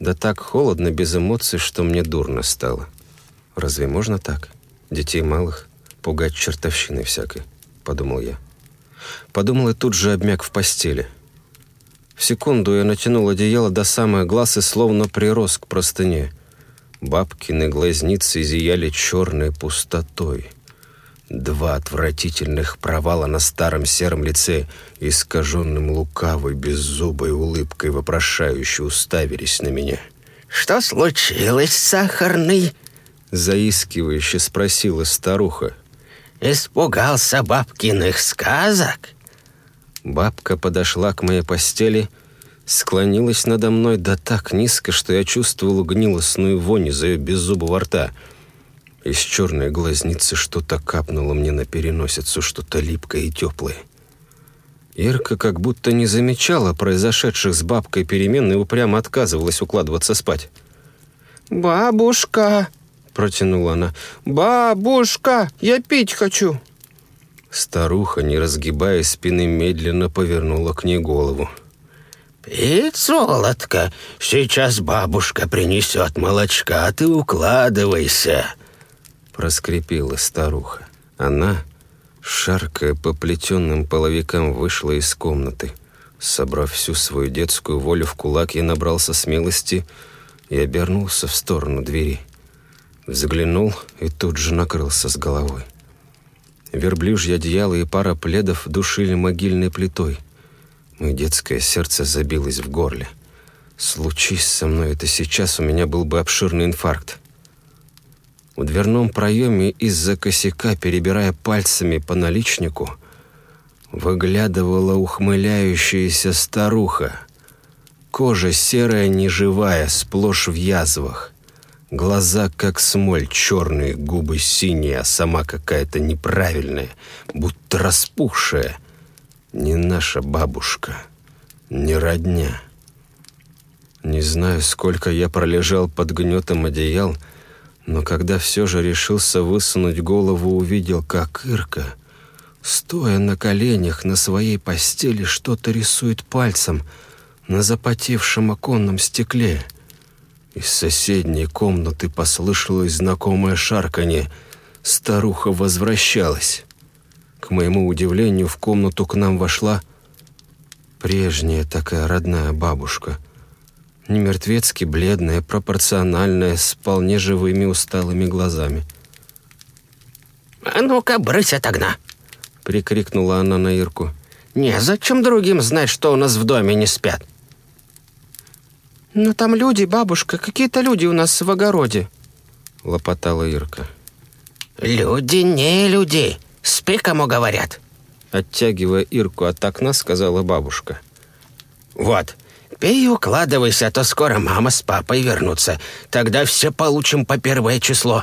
Speaker 2: Да так холодно, без эмоций, что мне дурно стало. Разве можно так? Детей малых пугать чертовщиной всякой, подумал я. Подумал и тут же обмяк в постели — в секунду я натянул одеяло до самых глаз и словно прирос к простыне. Бабкины глазницы зияли черной пустотой. Два отвратительных провала на старом сером лице, искаженным лукавой, беззубой улыбкой, вопрошающе уставились на меня.
Speaker 4: «Что случилось, сахарный?»
Speaker 2: Заискивающе спросила старуха.
Speaker 4: «Испугался бабкиных сказок?»
Speaker 2: Бабка подошла к моей постели, склонилась надо мной да так низко, что я чувствовал гнилостную вонь из ее беззубого рта. Из черной глазницы что-то капнуло мне на переносицу, что-то липкое и теплое. Ирка как будто не замечала произошедших с бабкой перемен и упрямо отказывалась укладываться спать.
Speaker 5: «Бабушка!» — протянула она. «Бабушка! Я пить хочу!»
Speaker 2: Старуха, не разгибая спины, медленно повернула к ней голову.
Speaker 4: «Пить, золотко, сейчас бабушка принесет молочка, а ты укладывайся», —
Speaker 2: проскрипела старуха. Она, шаркая по плетенным половикам, вышла из комнаты. Собрав всю свою детскую волю в кулак, я набрался смелости и обернулся в сторону двери. Взглянул и тут же накрылся с головой. Верблюжье одеяло и пара пледов душили могильной плитой. Мое детское сердце забилось в горле. Случись со мной это сейчас, у меня был бы обширный инфаркт. В дверном проеме из-за косяка, перебирая пальцами по наличнику, выглядывала ухмыляющаяся старуха. Кожа серая, неживая, сплошь в язвах. Глаза как смоль, черные, губы синие, а сама какая-то неправильная, будто распухшая. Не наша бабушка, не родня. Не знаю, сколько я пролежал под гнетом одеял, но когда все же решился высунуть голову, увидел, как Ирка, стоя на коленях на своей постели, что-то рисует пальцем на запотевшем оконном стекле — из соседней комнаты послышалось знакомое шарканье. Старуха возвращалась. К моему удивлению, в комнату к нам вошла прежняя такая родная бабушка. Не мертвецки бледная, пропорциональная, с вполне живыми усталыми глазами.
Speaker 4: «А ну-ка, брысь от огня!»
Speaker 2: — прикрикнула она на Ирку.
Speaker 4: «Незачем другим знать, что у нас в доме не спят!»
Speaker 5: «Но там люди, бабушка, какие-то люди у нас в огороде», — лопотала Ирка.
Speaker 4: «Люди не люди, спи, кому говорят», —
Speaker 2: оттягивая Ирку от окна, сказала бабушка.
Speaker 4: «Вот, пей и укладывайся, а то скоро мама с папой вернутся. Тогда все получим по первое число».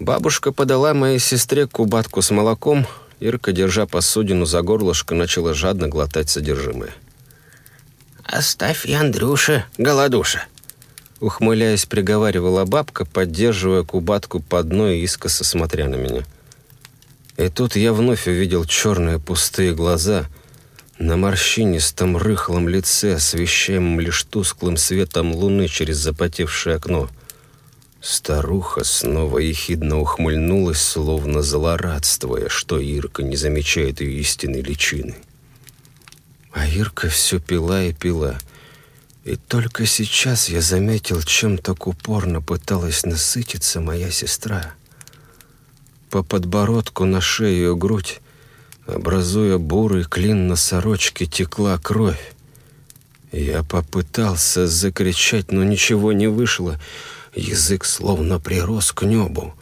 Speaker 2: Бабушка подала моей сестре кубатку с молоком. Ирка, держа посудину за горлышко, начала жадно глотать содержимое.
Speaker 4: «Оставь и Андрюше, голодуша!»
Speaker 2: Ухмыляясь, приговаривала бабка, поддерживая кубатку по дну искоса смотря на меня.
Speaker 1: И тут я вновь увидел черные пустые глаза на морщинистом рыхлом лице, освещаемом лишь тусклым светом луны через запотевшее окно. Старуха снова ехидно ухмыльнулась, словно злорадствуя, что Ирка не замечает ее истинной личины. А Ирка все пила и пила. И только сейчас я заметил, чем так упорно пыталась насытиться моя сестра. По подбородку на шею и грудь, образуя бурый клин на сорочке, текла кровь. Я попытался закричать, но ничего не вышло. Язык словно прирос к небу.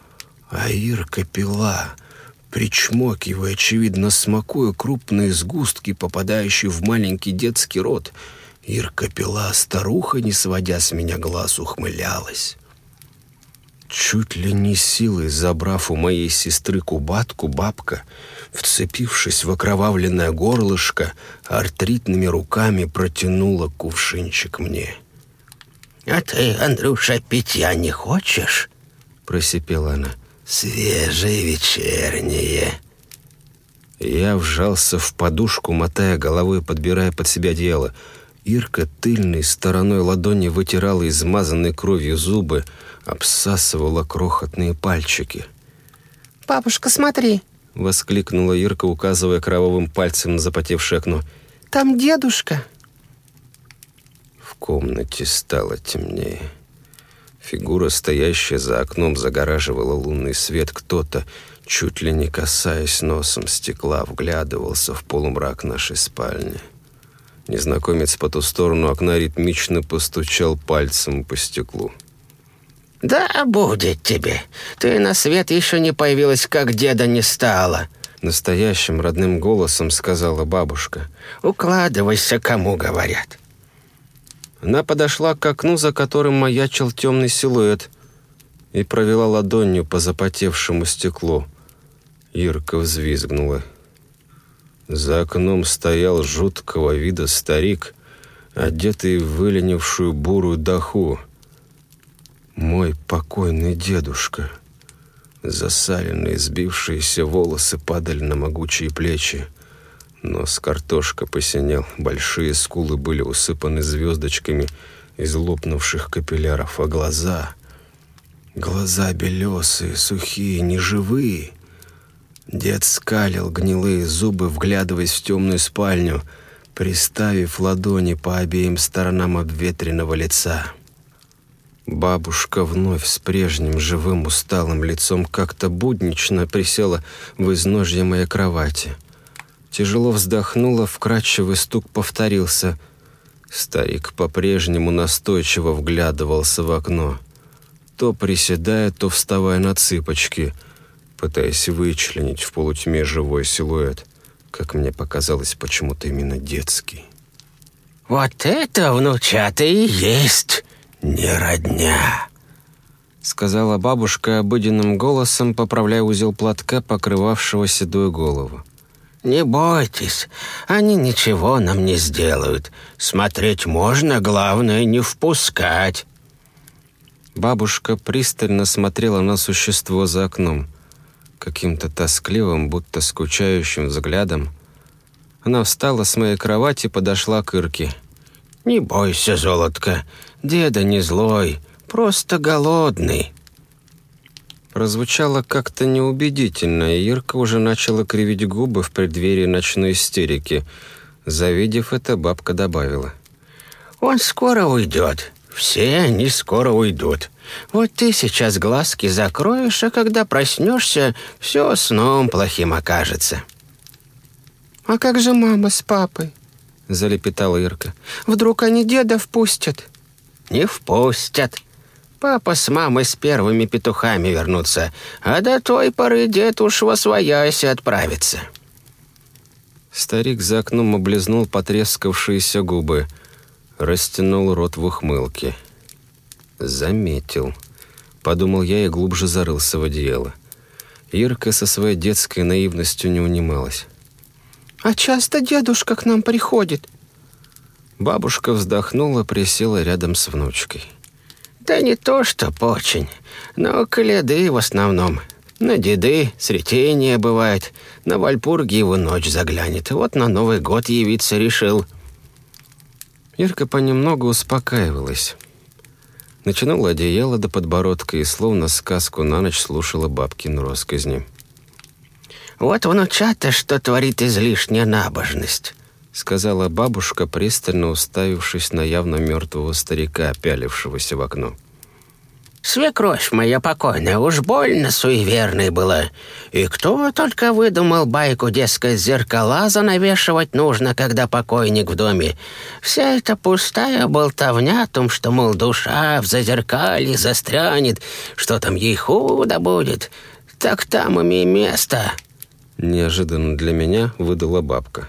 Speaker 1: А Ирка пила, причмокивая, очевидно, смакуя крупные сгустки, попадающие в маленький детский рот. Ирка пила, старуха, не сводя с меня глаз, ухмылялась. Чуть ли не силой забрав у моей сестры кубатку, бабка, вцепившись в окровавленное горлышко, артритными руками протянула кувшинчик мне.
Speaker 4: «А ты, Андрюша, питья не хочешь?» — просипела она. «Свежее вечернее».
Speaker 1: Я вжался в подушку, мотая головой, подбирая под себя одеяло. Ирка тыльной стороной ладони вытирала измазанной кровью зубы, обсасывала крохотные пальчики.
Speaker 5: «Бабушка, смотри!»
Speaker 1: — воскликнула Ирка, указывая кровавым пальцем на запотевшее окно.
Speaker 5: «Там дедушка!»
Speaker 1: В комнате стало темнее. Фигура, стоящая за окном, загораживала лунный свет. Кто-то, чуть ли не касаясь носом стекла, вглядывался в полумрак нашей спальни. Незнакомец по ту сторону окна ритмично постучал пальцем по стеклу.
Speaker 4: «Да будет тебе. Ты на свет еще не появилась, как деда не стало», —
Speaker 1: настоящим родным голосом сказала бабушка.
Speaker 4: «Укладывайся, кому говорят».
Speaker 1: Она подошла к окну, за которым маячил темный силуэт, и провела ладонью по запотевшему стеклу. Ирка взвизгнула. За окном стоял жуткого вида старик, одетый в выленившую бурую даху. Мой покойный дедушка. Засаленные, сбившиеся волосы падали на могучие плечи. Нос картошка посинел, большие скулы были усыпаны звездочками из лопнувших капилляров, а глаза... Глаза белесые, сухие, неживые. Дед скалил гнилые зубы, вглядываясь в темную спальню, приставив ладони по обеим сторонам обветренного лица. Бабушка вновь с прежним живым усталым лицом как-то буднично присела в изножье моей кровати. Тяжело вздохнула, вкрадчивый стук повторился. Старик по-прежнему настойчиво вглядывался в окно, то приседая, то вставая на цыпочки, пытаясь вычленить в полутьме живой силуэт, как мне показалось почему-то именно детский.
Speaker 4: «Вот это, внучата, и есть не родня!»
Speaker 1: Сказала бабушка обыденным голосом, поправляя узел платка, покрывавшего седую голову.
Speaker 4: «Не бойтесь, они ничего нам не сделают. Смотреть можно, главное, не впускать».
Speaker 1: Бабушка пристально смотрела на существо за окном. Каким-то тоскливым, будто скучающим взглядом. Она встала с моей кровати и подошла к Ирке.
Speaker 4: «Не бойся, золотко, деда не злой, просто голодный».
Speaker 1: Прозвучало как-то неубедительно, и Ирка уже начала кривить губы в преддверии ночной истерики. Завидев это, бабка добавила.
Speaker 4: «Он скоро уйдет. Все они скоро уйдут. Вот ты сейчас глазки закроешь, а когда проснешься, все сном плохим окажется».
Speaker 5: «А как же мама с папой?» — залепетала Ирка. «Вдруг они деда впустят?»
Speaker 4: «Не впустят», Папа с мамой с первыми петухами вернутся, а до той поры дед уж во своясь отправится».
Speaker 1: Старик за окном облизнул потрескавшиеся губы, растянул рот в ухмылке. «Заметил», — подумал я и глубже зарылся в одеяло. Ирка со своей детской наивностью не унималась.
Speaker 5: «А часто дедушка к нам приходит?»
Speaker 1: Бабушка вздохнула, присела рядом с внучкой.
Speaker 4: Да не то, что очень, но коляды в основном. На деды сретение бывает, на Вальпурге его ночь заглянет. Вот на Новый год явиться решил».
Speaker 2: Ирка понемногу успокаивалась. Натянула одеяло до подбородка и словно сказку на ночь слушала бабкин росказни.
Speaker 4: «Вот внучата, что творит излишняя набожность», —
Speaker 2: сказала бабушка, пристально уставившись на явно мертвого старика, пялившегося в окно.
Speaker 4: Свекровь моя покойная уж больно суеверной была. И кто только выдумал байку, дескать, зеркала занавешивать нужно, когда покойник в доме. Вся эта пустая болтовня о том, что, мол, душа в зазеркале застрянет, что там ей худо будет. Так там им и место.
Speaker 2: Неожиданно для меня выдала бабка.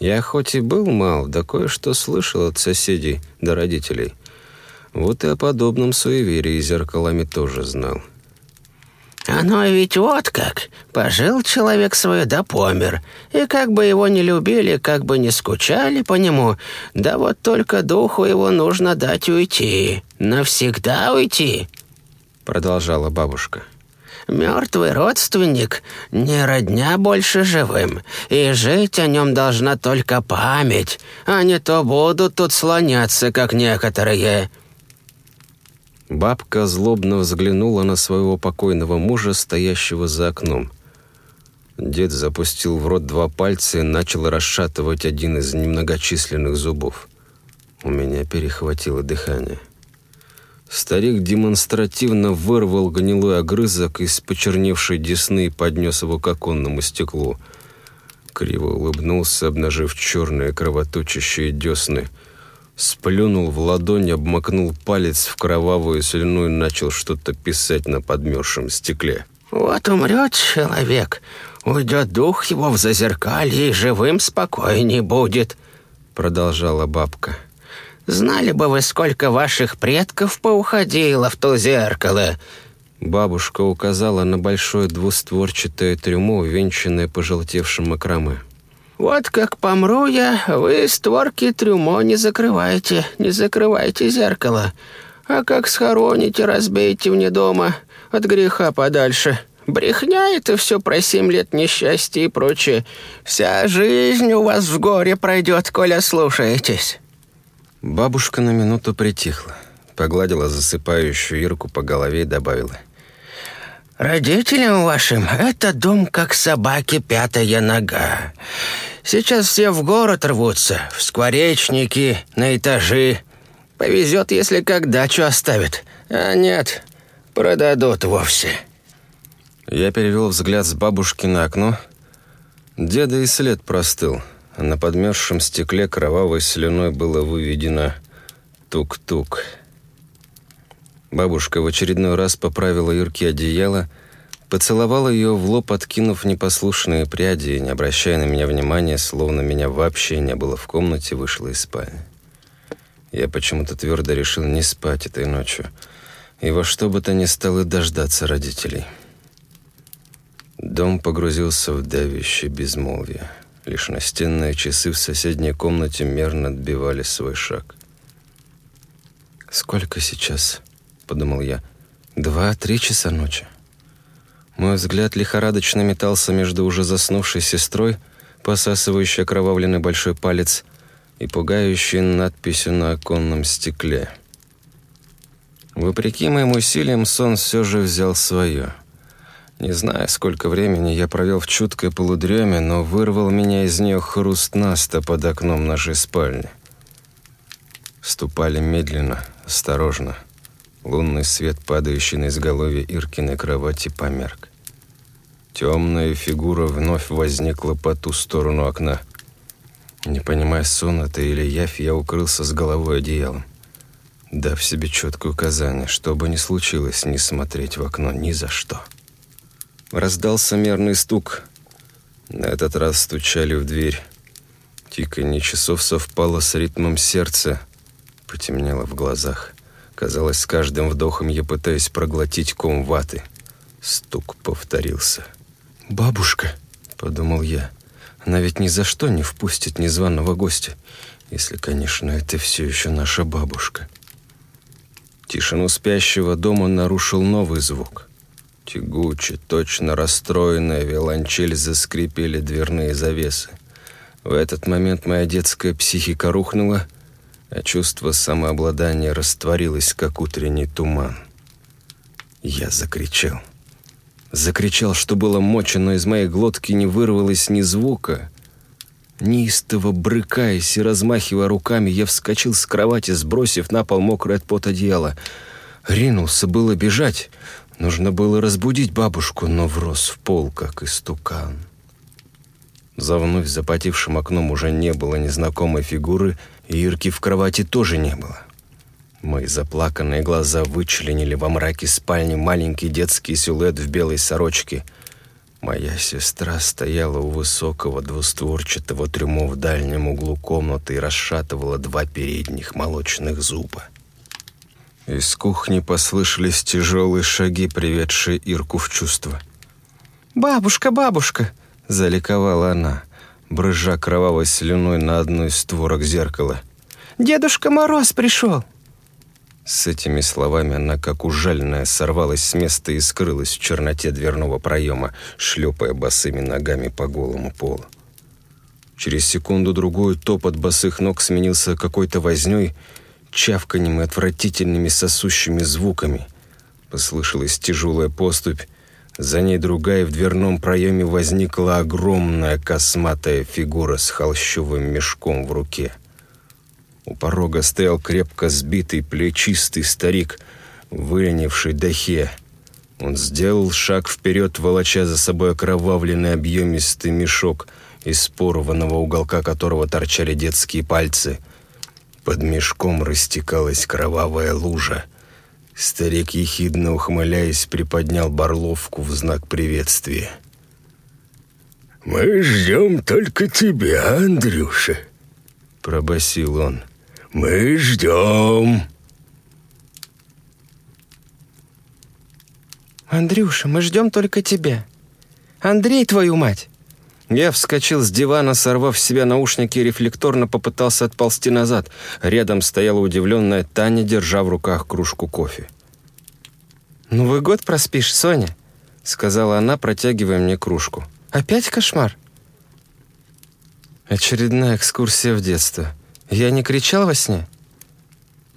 Speaker 2: Я хоть и был мал, да кое-что слышал от соседей до родителей — вот и о подобном суеверии зеркалами тоже знал.
Speaker 4: «Оно ведь вот как. Пожил человек свой да помер. И как бы его не любили, как бы не скучали по нему, да вот только духу его нужно дать уйти. Навсегда уйти», — продолжала бабушка. «Мертвый родственник не родня больше живым, и жить о нем должна только память, а не то будут тут слоняться, как некоторые».
Speaker 2: Бабка злобно взглянула на своего покойного мужа, стоящего за окном. Дед запустил в рот два пальца и начал расшатывать один из немногочисленных зубов. У меня перехватило дыхание. Старик демонстративно вырвал гнилой огрызок из почерневшей десны и поднес его к оконному стеклу. Криво улыбнулся, обнажив черные кровоточащие десны – Сплюнул в ладонь, обмакнул палец в кровавую слюну и начал что-то писать на подмерзшем стекле.
Speaker 4: «Вот умрет человек, уйдет дух его в зазеркалье и живым спокойней будет», — продолжала бабка. «Знали бы вы, сколько ваших предков поуходило в то зеркало!»
Speaker 2: Бабушка указала на большое двустворчатое трюмо, венчанное пожелтевшим макраме.
Speaker 4: Вот как помру я, вы створки трюмо не закрывайте, не закрывайте зеркало. А как схороните, разбейте вне дома, от греха подальше. Брехня это все про семь лет несчастья и прочее. Вся жизнь у вас в горе пройдет, коли слушаетесь».
Speaker 2: Бабушка на минуту притихла, погладила засыпающую Ирку по голове и добавила.
Speaker 4: «Родителям вашим это дом как собаки пятая нога. Сейчас все в город рвутся, в скворечники, на этажи. Повезет, если как дачу оставят. А нет, продадут вовсе».
Speaker 2: Я перевел взгляд с бабушки на окно. Деда и след простыл. На подмерзшем стекле кровавой слюной было выведено «тук-тук». Бабушка в очередной раз поправила Юрке одеяло, поцеловала ее в лоб, откинув непослушные пряди, и, не обращая на меня внимания, словно меня вообще не было в комнате, вышла из спальни. Я почему-то твердо решил не спать этой ночью, и во что бы то ни стало дождаться родителей. Дом погрузился в давящее безмолвие. Лишь настенные часы в соседней комнате мерно отбивали свой шаг. «Сколько сейчас?» — подумал я. «Два-три часа ночи». Мой взгляд лихорадочно метался между уже заснувшей сестрой, посасывающей окровавленный большой палец, и пугающей надписью на оконном стекле. Вопреки моим усилиям, сон все же взял свое. Не знаю, сколько времени я провел в чуткой полудреме, но вырвал меня из нее хруст наста под окном нашей спальни. Ступали медленно, осторожно. Лунный свет, падающий на изголовье Иркиной кровати, померк. Темная фигура вновь возникла по ту сторону окна. Не понимая, сон это или явь, я укрылся с головой одеялом, дав себе четкое указание, что бы ни случилось, не смотреть в окно ни за что. Раздался мерный стук. На этот раз стучали в дверь. Тиканье часов совпало с ритмом сердца, потемнело в глазах. Казалось, с каждым вдохом я пытаюсь проглотить ком ваты. Стук повторился. «Бабушка», — подумал я, — «она ведь ни за что не впустит незваного гостя, если, конечно, это все еще наша бабушка». Тишину спящего дома нарушил новый звук.
Speaker 3: Тягуче, точно расстроенная виолончель заскрипели дверные завесы. В этот момент моя детская психика рухнула, а чувство самообладания растворилось, как утренний туман. Я закричал. Закричал, что было мочи, но из моей глотки не вырвалось ни звука. Неистово брыкаясь и размахивая руками, я вскочил с кровати, сбросив на пол мокрое от пота одеяло. Ринулся было бежать. Нужно было разбудить бабушку, но врос в пол, как истукан. За вновь запотевшим окном уже не было незнакомой фигуры, и Ирки в кровати тоже не было. Мои заплаканные глаза вычленили во мраке спальни маленький детский силуэт в белой сорочке. Моя сестра стояла у высокого двустворчатого трюмо в дальнем углу комнаты и расшатывала два передних молочных зуба. Из кухни послышались тяжелые шаги, приведшие Ирку в чувство.
Speaker 5: «Бабушка, бабушка!»
Speaker 3: — заликовала она, брызжа кровавой слюной на одну из створок зеркала.
Speaker 5: «Дедушка Мороз пришел!»
Speaker 3: С этими словами она, как ужальная, сорвалась с места и скрылась в черноте дверного проема, шлепая босыми ногами по голому полу. Через секунду-другую топот босых ног сменился какой-то вознёй, чавканьем и отвратительными сосущими звуками. Послышалась тяжелая поступь, за ней другая в дверном проеме возникла огромная косматая фигура с холщовым мешком в руке. У порога стоял крепко сбитый плечистый старик, выленивший дахе. Он сделал шаг вперед, волоча за собой окровавленный объемистый мешок, из порванного уголка которого торчали детские пальцы. Под мешком растекалась кровавая лужа. Старик, ехидно ухмыляясь, приподнял Барловку в знак приветствия.
Speaker 6: «Мы ждем только тебя, Андрюша», —
Speaker 3: пробасил он.
Speaker 6: «Мы ждем».
Speaker 5: «Андрюша, мы ждем только тебя. Андрей, твою мать!»
Speaker 2: Я вскочил с дивана, сорвав с себя наушники и рефлекторно попытался отползти назад. Рядом стояла удивленная Таня, держа в руках кружку кофе.
Speaker 5: «Новый год проспишь, Соня?»
Speaker 2: — сказала она, протягивая мне кружку.
Speaker 5: «Опять кошмар?»
Speaker 2: Очередная экскурсия в детство. Я не кричал во сне?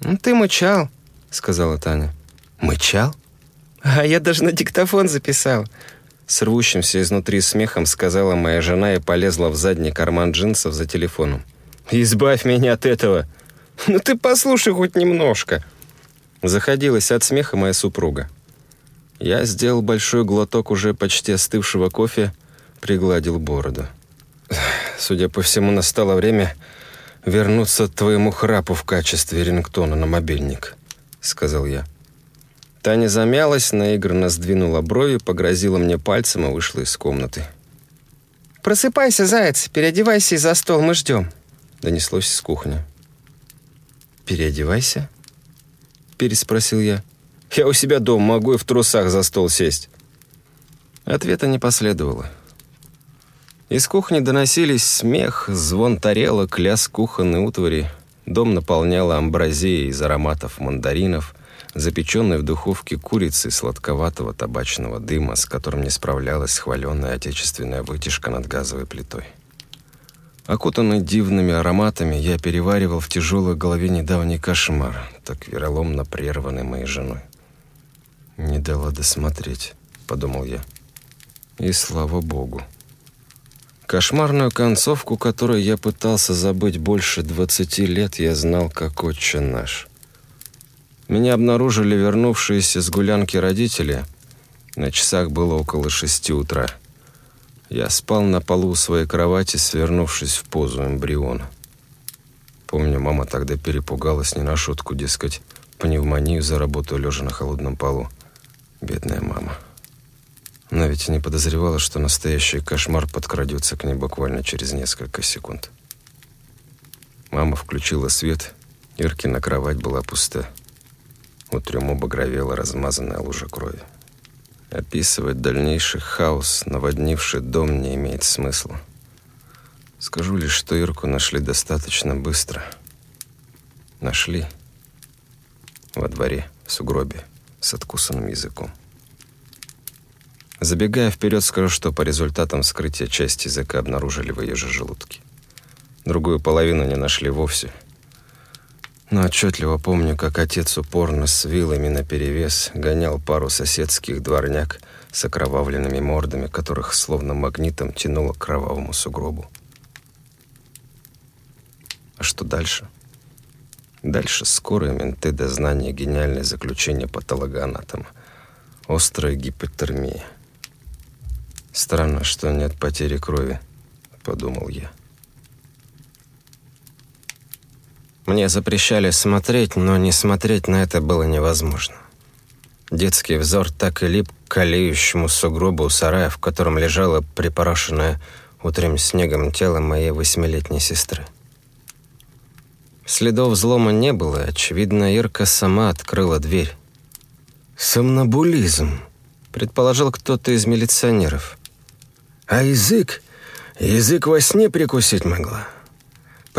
Speaker 5: «Ну, ты мычал», — сказала Таня.
Speaker 2: «Мычал?»
Speaker 5: «А я даже на диктофон записал»,
Speaker 2: с рвущимся изнутри смехом сказала моя жена и полезла в задний карман джинсов за телефоном. «Избавь меня от этого!»
Speaker 5: «Ну ты послушай хоть немножко!»
Speaker 2: Заходилась от смеха моя супруга. Я сделал большой глоток уже почти остывшего кофе, пригладил бороду. Судя по всему, настало время вернуться твоему храпу в качестве рингтона на мобильник, сказал я. Таня замялась, наигранно сдвинула брови, погрозила мне пальцем и вышла из комнаты.
Speaker 5: «Просыпайся, заяц, переодевайся и за стол, мы ждем», —
Speaker 2: донеслось с кухни. «Переодевайся?» — переспросил я. «Я у себя дома могу и в трусах за стол сесть». Ответа не последовало. Из кухни доносились смех, звон тарелок, лязг кухонной утвари. Дом наполняла амбразия из ароматов мандаринов, запеченной в духовке курицы сладковатого табачного дыма, с которым не справлялась хваленная отечественная вытяжка над газовой плитой. Окутанный дивными ароматами, я переваривал в тяжелой голове недавний кошмар, так вероломно прерванный моей женой. «Не дала досмотреть», — подумал я. И слава богу. Кошмарную концовку, которую я пытался забыть больше двадцати лет, я знал как отче наш. Меня обнаружили вернувшиеся с гулянки родители. На часах было около шести утра. Я спал на полу своей кровати, свернувшись в позу эмбриона. Помню, мама тогда перепугалась не на шутку, дескать, пневмонию за работу лежа на холодном полу. Бедная мама. Но ведь не подозревала, что настоящий кошмар подкрадется к ней буквально через несколько секунд. Мама включила свет, Иркина кровать была пуста. У трюмо багровела размазанная лужа крови. Описывать дальнейший хаос, наводнивший дом, не имеет смысла. Скажу лишь, что Ирку нашли достаточно быстро. Нашли. Во дворе, в сугробе, с откусанным языком.
Speaker 1: Забегая вперед, скажу, что по результатам вскрытия части языка обнаружили в ее же желудке. Другую половину не нашли вовсе. Но отчетливо помню, как отец упорно с вилами наперевес гонял пару соседских дворняк с окровавленными мордами, которых словно магнитом тянуло к кровавому сугробу. А что дальше? Дальше скорые менты дознания гениальное заключение патологоанатома. Острая гипотермия. Странно, что нет потери крови, подумал я. Мне запрещали смотреть, но не смотреть на это было невозможно. Детский взор так и лип к колеющему сугробу у сарая, в котором лежало припорошенное утрем снегом тело моей восьмилетней сестры. Следов взлома не было, очевидно, Ирка сама открыла дверь. «Сомнобулизм», — предположил кто-то из милиционеров.
Speaker 3: «А язык? Язык во сне прикусить могла?»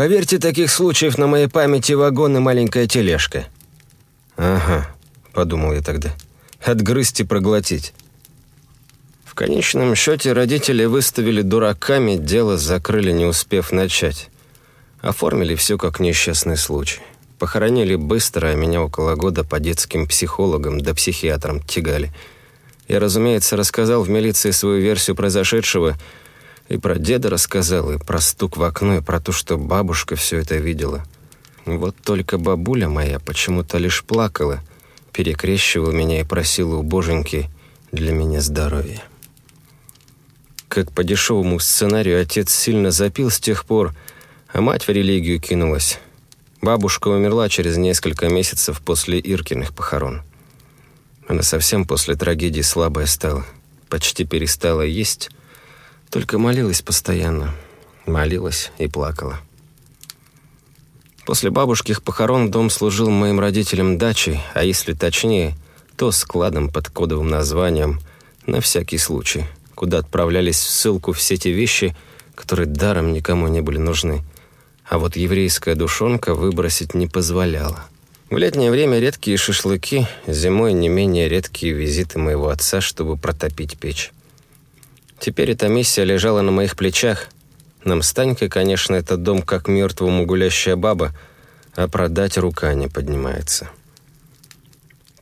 Speaker 3: Поверьте, таких случаев на моей памяти вагон и маленькая тележка».
Speaker 1: «Ага», — подумал я тогда, — «отгрызть и проглотить». В конечном счете родители выставили дураками, дело закрыли, не успев начать. Оформили все как несчастный случай. Похоронили быстро, а меня около года по детским психологам да психиатрам тягали. Я, разумеется, рассказал в милиции свою версию произошедшего — и про деда рассказал, и про стук в окно, и про то, что бабушка все это видела. Вот только бабуля моя почему-то лишь плакала, перекрещивала меня и просила у боженьки для меня здоровья. Как по дешевому сценарию отец сильно запил с тех пор, а мать в религию кинулась. Бабушка умерла через несколько месяцев после Иркиных похорон. Она совсем после трагедии слабая стала, почти перестала есть, только молилась постоянно. Молилась и плакала. После бабушких похорон дом служил моим родителям дачей, а если точнее, то складом под кодовым названием «На всякий случай», куда отправлялись в ссылку все те вещи, которые даром никому не были нужны. А вот еврейская душонка выбросить не позволяла. В летнее время редкие шашлыки, зимой не менее редкие визиты моего отца, чтобы протопить печь. Теперь эта миссия лежала на моих плечах. Нам с Танькой, конечно, этот дом как мертвому гулящая баба, а продать рука не поднимается.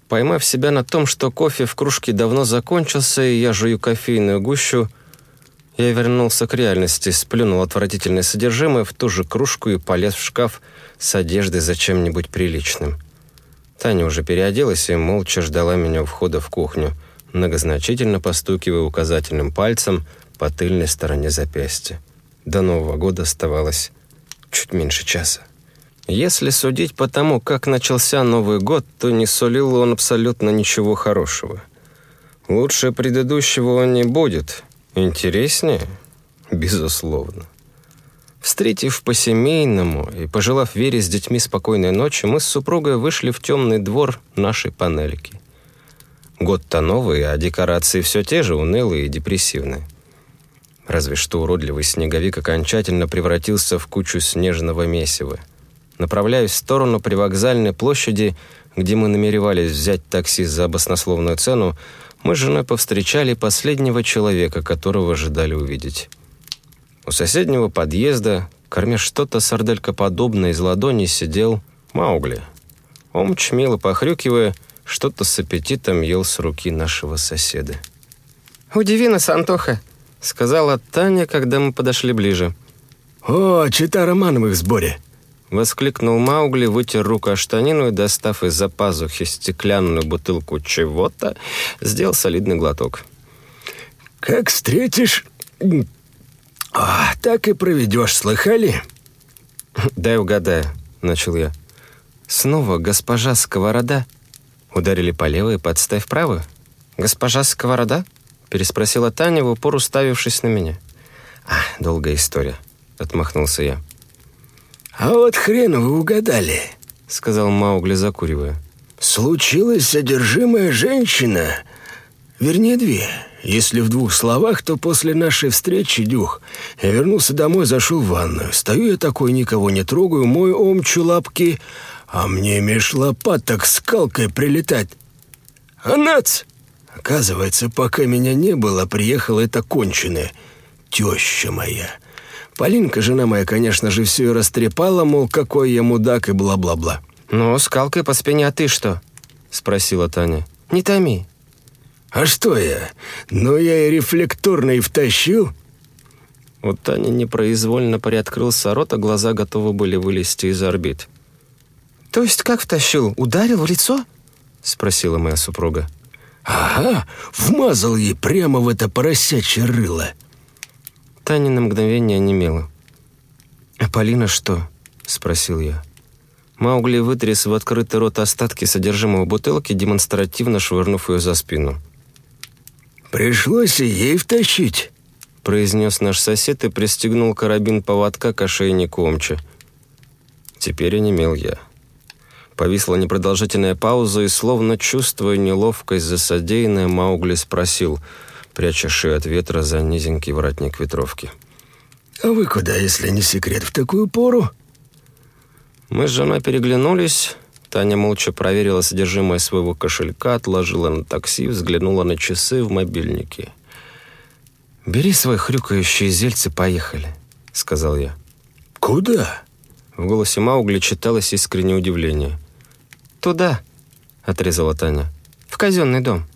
Speaker 1: Поймав себя на том, что кофе в кружке давно закончился, и я жую кофейную гущу, я вернулся к реальности, сплюнул отвратительное содержимое в ту же кружку и полез в шкаф с одеждой за чем-нибудь приличным. Таня уже переоделась и молча ждала меня у входа в кухню – многозначительно постукивая указательным пальцем по тыльной стороне запястья. До Нового года оставалось чуть меньше часа. Если судить по тому, как начался Новый год, то не сулил он абсолютно ничего хорошего. Лучше предыдущего он не будет. Интереснее? Безусловно. Встретив по-семейному и пожелав Вере с детьми спокойной ночи, мы с супругой вышли в темный двор нашей панельки. Год-то новый, а декорации все те же, унылые и депрессивные. Разве что уродливый снеговик окончательно превратился в кучу снежного месива. Направляюсь в сторону привокзальной площади, где мы намеревались взять такси за баснословную цену, мы с женой повстречали последнего человека, которого ожидали увидеть. У соседнего подъезда, кормя что-то сарделькоподобное из ладони, сидел Маугли. Он, чмело похрюкивая, что-то с аппетитом ел с руки нашего соседа.
Speaker 5: «Удиви нас, Антоха», — сказала Таня, когда мы подошли ближе.
Speaker 3: «О, чита Романовых в сборе!»
Speaker 1: Воскликнул Маугли, вытер руку о штанину и, достав из-за пазухи стеклянную бутылку чего-то, сделал солидный глоток.
Speaker 3: «Как встретишь, а, так и проведешь, слыхали?»
Speaker 1: «Дай угадаю», — начал я. «Снова госпожа Сковорода Ударили по левой, подставь правую. «Госпожа Сковорода?» — переспросила Таня, в упор уставившись на меня. «А, долгая история», — отмахнулся я.
Speaker 3: «А вот хрен вы угадали», — сказал
Speaker 1: Маугли, закуривая.
Speaker 3: «Случилась содержимая женщина. Вернее, две. Если в двух словах, то после нашей встречи, Дюх, я вернулся домой, зашел в ванную. Стою я такой, никого не трогаю, мой омчу лапки, а мне меж лопаток скалкой прилетать. «Анац!
Speaker 6: Оказывается, пока меня не было, приехала эта конченая, теща моя. Полинка, жена моя, конечно же, все и растрепала, мол, какой я мудак и бла-бла-бла.
Speaker 2: «Ну, скалкой по спине, а ты что?» — спросила Таня. «Не томи».
Speaker 6: «А что я? Ну, я и рефлекторный втащил».
Speaker 2: У Тани непроизвольно приоткрылся рот, а глаза готовы были вылезти из орбит. «То есть как втащил? Ударил в лицо?» — спросила моя супруга.
Speaker 6: «Ага, вмазал ей прямо в это поросячье рыло».
Speaker 2: Таня на мгновение онемела. «А Полина что?» — спросил я. Маугли вытряс в открытый рот остатки содержимого бутылки, демонстративно швырнув ее за спину.
Speaker 6: «Пришлось и ей втащить», —
Speaker 2: произнес наш сосед и пристегнул карабин поводка к ошейнику омча. Теперь онемел я. Повисла непродолжительная пауза, и, словно чувствуя неловкость за содеянное, Маугли спросил, пряча шею от ветра за низенький воротник ветровки.
Speaker 6: «А вы куда, если не секрет, в такую пору?»
Speaker 2: Мы с женой переглянулись. Таня молча проверила содержимое своего кошелька, отложила на такси, взглянула на часы в мобильнике. «Бери свой хрюкающий зельце, поехали», — сказал я.
Speaker 6: «Куда?»
Speaker 2: В голосе Маугли читалось искреннее удивление. «Туда», — отрезала Таня. «В казенный дом».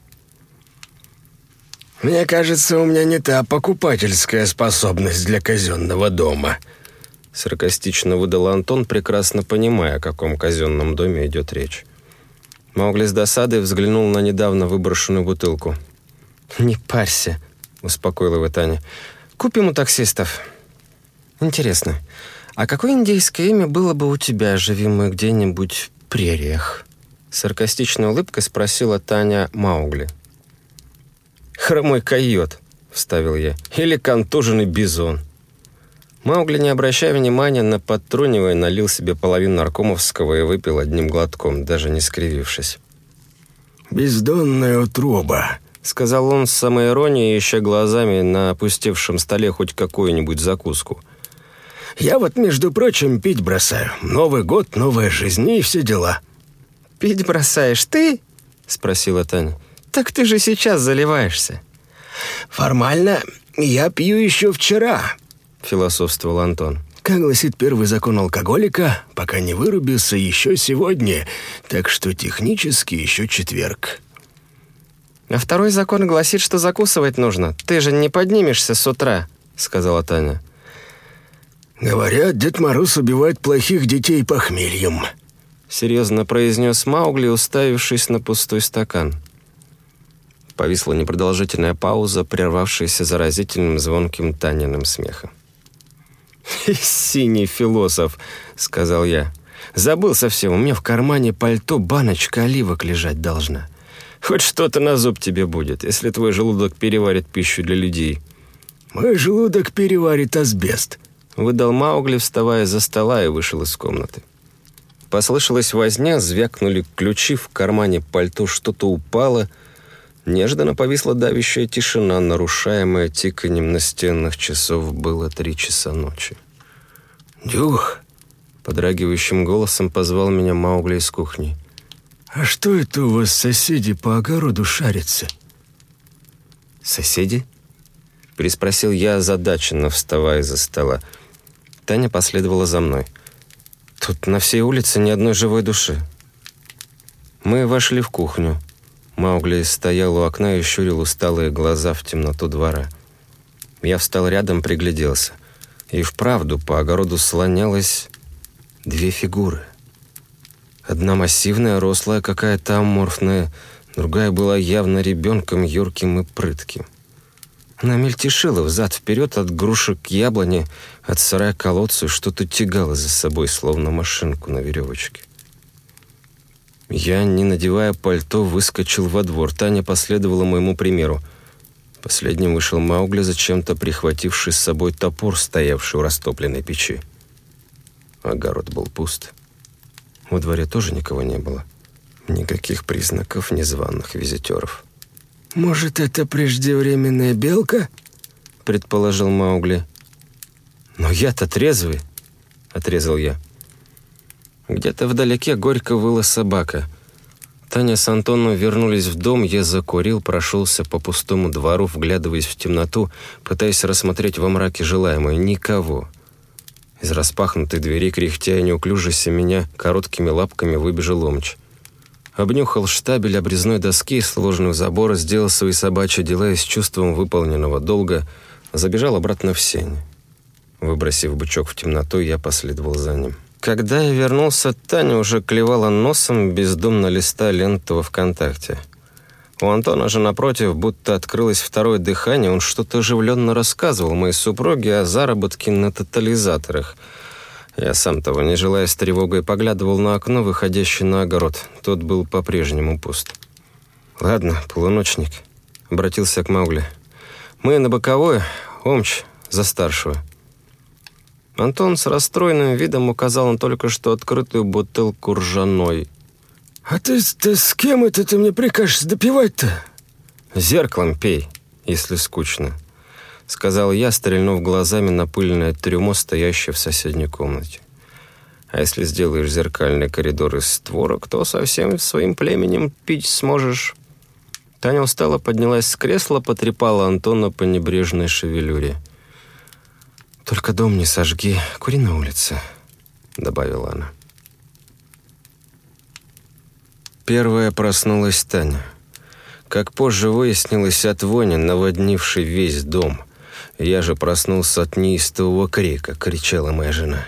Speaker 6: «Мне кажется, у меня не та покупательская способность для казенного дома», —
Speaker 2: саркастично выдал Антон, прекрасно понимая, о каком казенном доме идет речь. Маугли с досадой взглянул на недавно выброшенную бутылку. «Не парься», — успокоила его Таня. «Купим у таксистов. Интересно, а какое индейское имя было бы у тебя, живи мы где-нибудь прериях?» Саркастичной улыбкой спросила Таня Маугли. «Хромой койот», — вставил я, — «или контуженный бизон». Маугли, не обращая внимания на подтрунивая, налил себе половину наркомовского и выпил одним глотком, даже не скривившись.
Speaker 6: «Бездонная утроба», —
Speaker 2: сказал он с самой иронией, ища глазами на опустевшем столе хоть какую-нибудь закуску —
Speaker 6: я вот, между прочим, пить бросаю. Новый год, новая жизнь и все дела».
Speaker 2: «Пить бросаешь ты?» — спросила Таня. «Так ты же сейчас заливаешься».
Speaker 6: «Формально я пью еще вчера», — философствовал Антон. «Как гласит первый закон алкоголика, пока не вырубился еще сегодня, так что технически еще четверг».
Speaker 2: «А второй закон гласит, что закусывать нужно. Ты же не поднимешься с утра», — сказала Таня.
Speaker 6: «Говорят, Дед Мороз убивает плохих детей похмельем», —
Speaker 2: серьезно произнес Маугли, уставившись на пустой стакан. Повисла непродолжительная пауза, прервавшаяся заразительным звонким Таниным смехом. «Синий философ», — сказал я. «Забыл совсем, у меня в кармане пальто баночка оливок лежать должна. Хоть что-то на зуб тебе будет, если твой желудок переварит пищу для людей».
Speaker 6: «Мой желудок переварит асбест»,
Speaker 2: Выдал Маугли, вставая за стола и вышел из комнаты. Послышалась возня, звякнули ключи в кармане пальто, что-то упало. Неожиданно повисла давящая тишина, нарушаемая тиканьем настенных часов. Было три часа ночи.
Speaker 6: «Дюх!»
Speaker 2: — подрагивающим голосом позвал меня Маугли из кухни.
Speaker 6: «А что это у вас соседи по огороду шарятся?»
Speaker 2: «Соседи?» — переспросил я озадаченно, вставая из-за стола. Таня последовала за мной. Тут на всей улице ни одной живой души. Мы вошли в кухню. Маугли стоял у окна и щурил усталые глаза в темноту двора. Я встал рядом, пригляделся. И вправду по огороду слонялось две фигуры. Одна массивная, рослая, какая-то аморфная, другая была явно ребенком, юрким и прытким. Она мельтешила взад-вперед от груши к яблоне, от сарая колодцу, что-то тягала за собой, словно машинку на веревочке. Я, не надевая пальто, выскочил во двор. Таня последовала моему примеру. Последним вышел Маугли, зачем-то прихвативший с собой топор, стоявший у растопленной печи. Огород был пуст. Во дворе тоже никого не было. Никаких признаков незваных визитеров.
Speaker 6: «Может, это преждевременная белка?» — предположил Маугли.
Speaker 2: «Но я-то трезвый», — отрезал я. Где-то вдалеке горько выла собака.
Speaker 1: Таня с Антоном вернулись в дом, я закурил, прошелся по пустому двору, вглядываясь в темноту, пытаясь рассмотреть во мраке желаемое. Никого. Из распахнутой двери, кряхтя и неуклюже меня, короткими лапками выбежал омч. Обнюхал штабель обрезной доски, сложную забора, сделал свои собачьи дела и с чувством выполненного долга забежал обратно в сень. Выбросив бычок в темноту, я последовал за ним. Когда я вернулся, Таня уже клевала носом, бездумно листа ленту во ВКонтакте. У Антона же, напротив, будто открылось второе дыхание, он что-то оживленно рассказывал моей супруге о заработке на тотализаторах. Я сам того, не желая с тревогой, поглядывал на окно, выходящее на огород. Тот был по-прежнему пуст. «Ладно, полуночник», — обратился к Маугли. «Мы на боковой, Омч за старшего». Антон с расстроенным видом указал на только что открытую бутылку ржаной.
Speaker 3: «А ты, ты с кем это ты мне прикажешь допивать-то?»
Speaker 1: «Зеркалом пей, если скучно», — сказал я, стрельнув глазами на пыльное трюмо, стоящее в соседней комнате. «А если сделаешь зеркальный коридор из створок, то совсем своим племенем пить сможешь». Таня устало поднялась с кресла, потрепала Антона по небрежной шевелюре.
Speaker 2: «Только дом не сожги, кури на улице», — добавила она.
Speaker 1: Первая проснулась Таня. Как позже выяснилось от вони, наводнившей весь дом. Я же проснулся от неистового крика, кричала моя жена.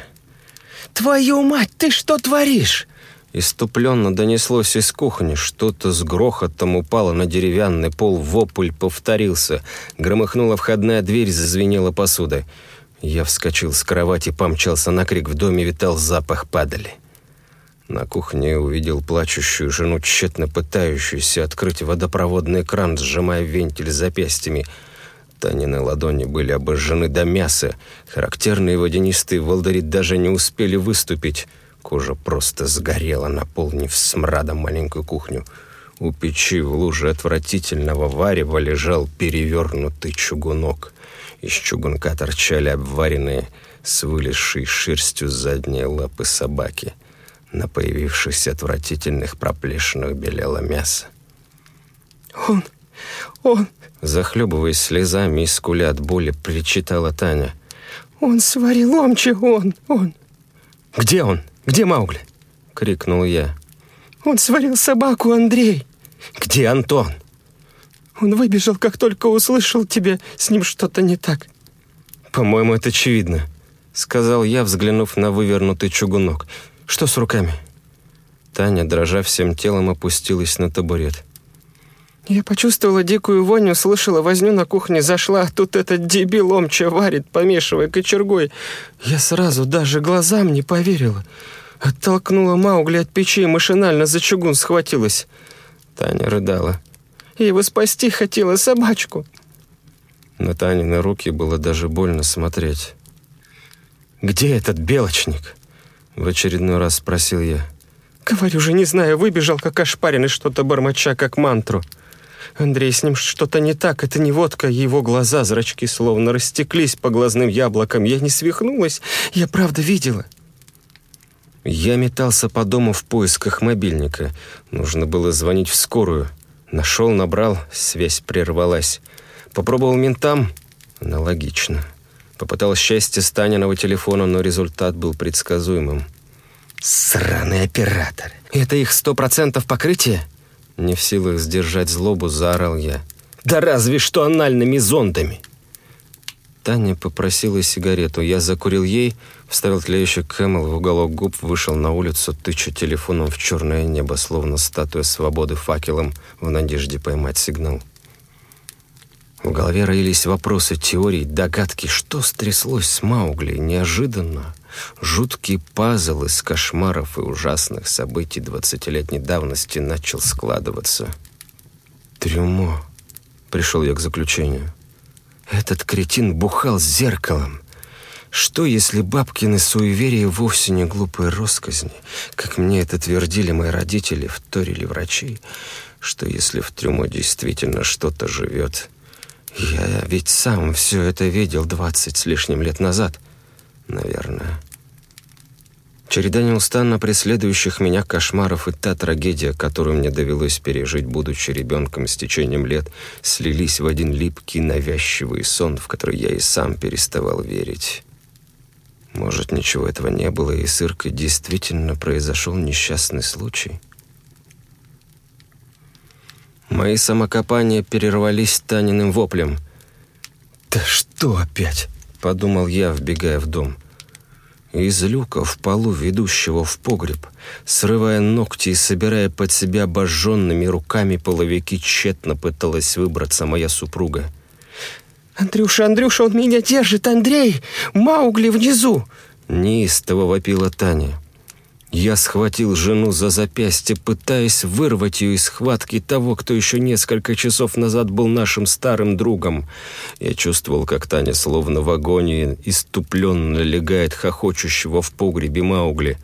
Speaker 5: «Твою мать, ты что творишь?»
Speaker 1: Иступленно донеслось из кухни, что-то с грохотом упало на деревянный пол, вопль повторился. Громыхнула входная дверь, зазвенела посудой. Я вскочил с кровати, помчался на крик, в доме витал запах падали. На кухне увидел плачущую жену, тщетно пытающуюся открыть водопроводный кран, сжимая вентиль запястьями. Танины ладони были обожжены до мяса. Характерные водянистые волдыри даже не успели выступить. Кожа просто сгорела, наполнив смрадом маленькую кухню. У печи в луже отвратительного варева лежал перевернутый чугунок. Из чугунка торчали обваренные с вылезшей шерстью задние лапы собаки. На появившихся отвратительных проплешинах белело мясо.
Speaker 5: «Он... он...»
Speaker 1: Захлебываясь слезами и скуля от боли, причитала Таня.
Speaker 5: «Он сварил омчи, он, он...»
Speaker 1: «Где он? Где Маугли?» — крикнул я.
Speaker 5: «Он сварил собаку, Андрей!»
Speaker 1: «Где Антон?»
Speaker 5: Он выбежал, как только услышал тебя. С ним что-то не так».
Speaker 1: «По-моему, это очевидно», — сказал я, взглянув на вывернутый чугунок. «Что с руками?» Таня, дрожа всем телом, опустилась на табурет.
Speaker 5: «Я почувствовала дикую воню, слышала возню на кухне, зашла, тут этот дебил омча варит, помешивая кочергой. Я сразу даже глазам не поверила. Оттолкнула Маугли от печи и машинально за чугун схватилась».
Speaker 1: Таня рыдала.
Speaker 5: Я его спасти хотела, собачку».
Speaker 1: На Танины руки было даже больно смотреть. «Где этот белочник?» В очередной раз спросил я.
Speaker 5: «Говорю же, не знаю, выбежал, как ошпаренный, что-то бормоча, как мантру. Андрей, с ним что-то не так, это не водка, его глаза, зрачки словно растеклись по глазным яблокам. Я не свихнулась, я правда видела».
Speaker 1: Я метался по дому в поисках мобильника. Нужно было звонить в скорую. Нашел, набрал, связь прервалась. Попробовал ментам? Аналогично. Попытал счастье с Таниного телефона, но результат был предсказуемым.
Speaker 2: «Сраный оператор! Это их сто процентов покрытие?»
Speaker 1: Не в силах сдержать злобу, заорал я.
Speaker 2: «Да разве что анальными зондами!»
Speaker 1: Таня попросила сигарету. Я закурил ей, вставил тлеющий Кэмел в уголок губ, вышел на улицу, тыча телефоном в черное небо, словно статуя свободы факелом, в надежде поймать сигнал. В голове роились вопросы, теории, догадки. Что стряслось с Маугли? Неожиданно. Жуткий пазл из кошмаров и ужасных событий двадцатилетней давности начал складываться. «Трюмо», — пришел я к заключению. Этот кретин бухал с зеркалом. Что, если бабкины суеверия вовсе не глупые росказни, как мне это твердили мои родители, вторили врачи? Что, если в трюмо действительно что-то живет? Я ведь сам все это видел двадцать с лишним лет назад, наверное.
Speaker 2: Череда неустанно преследующих меня кошмаров и та трагедия, которую мне довелось пережить, будучи ребенком с течением лет, слились в один липкий, навязчивый сон, в который я и сам переставал верить. Может, ничего этого не было, и с Иркой действительно произошел несчастный случай? Мои самокопания перервались Таниным воплем. «Да что опять?» — подумал я, вбегая в дом. Из люка в полу, ведущего в погреб, срывая ногти и собирая под себя обожженными руками половики, тщетно пыталась выбраться моя супруга.
Speaker 5: «Андрюша, Андрюша, он меня держит, Андрей! Маугли внизу!»
Speaker 2: Неистово вопила Таня. Я схватил жену за запястье, пытаясь вырвать ее из схватки того, кто еще несколько часов назад был нашим старым другом. Я чувствовал, как Таня словно в агонии иступленно легает хохочущего в погребе Маугли.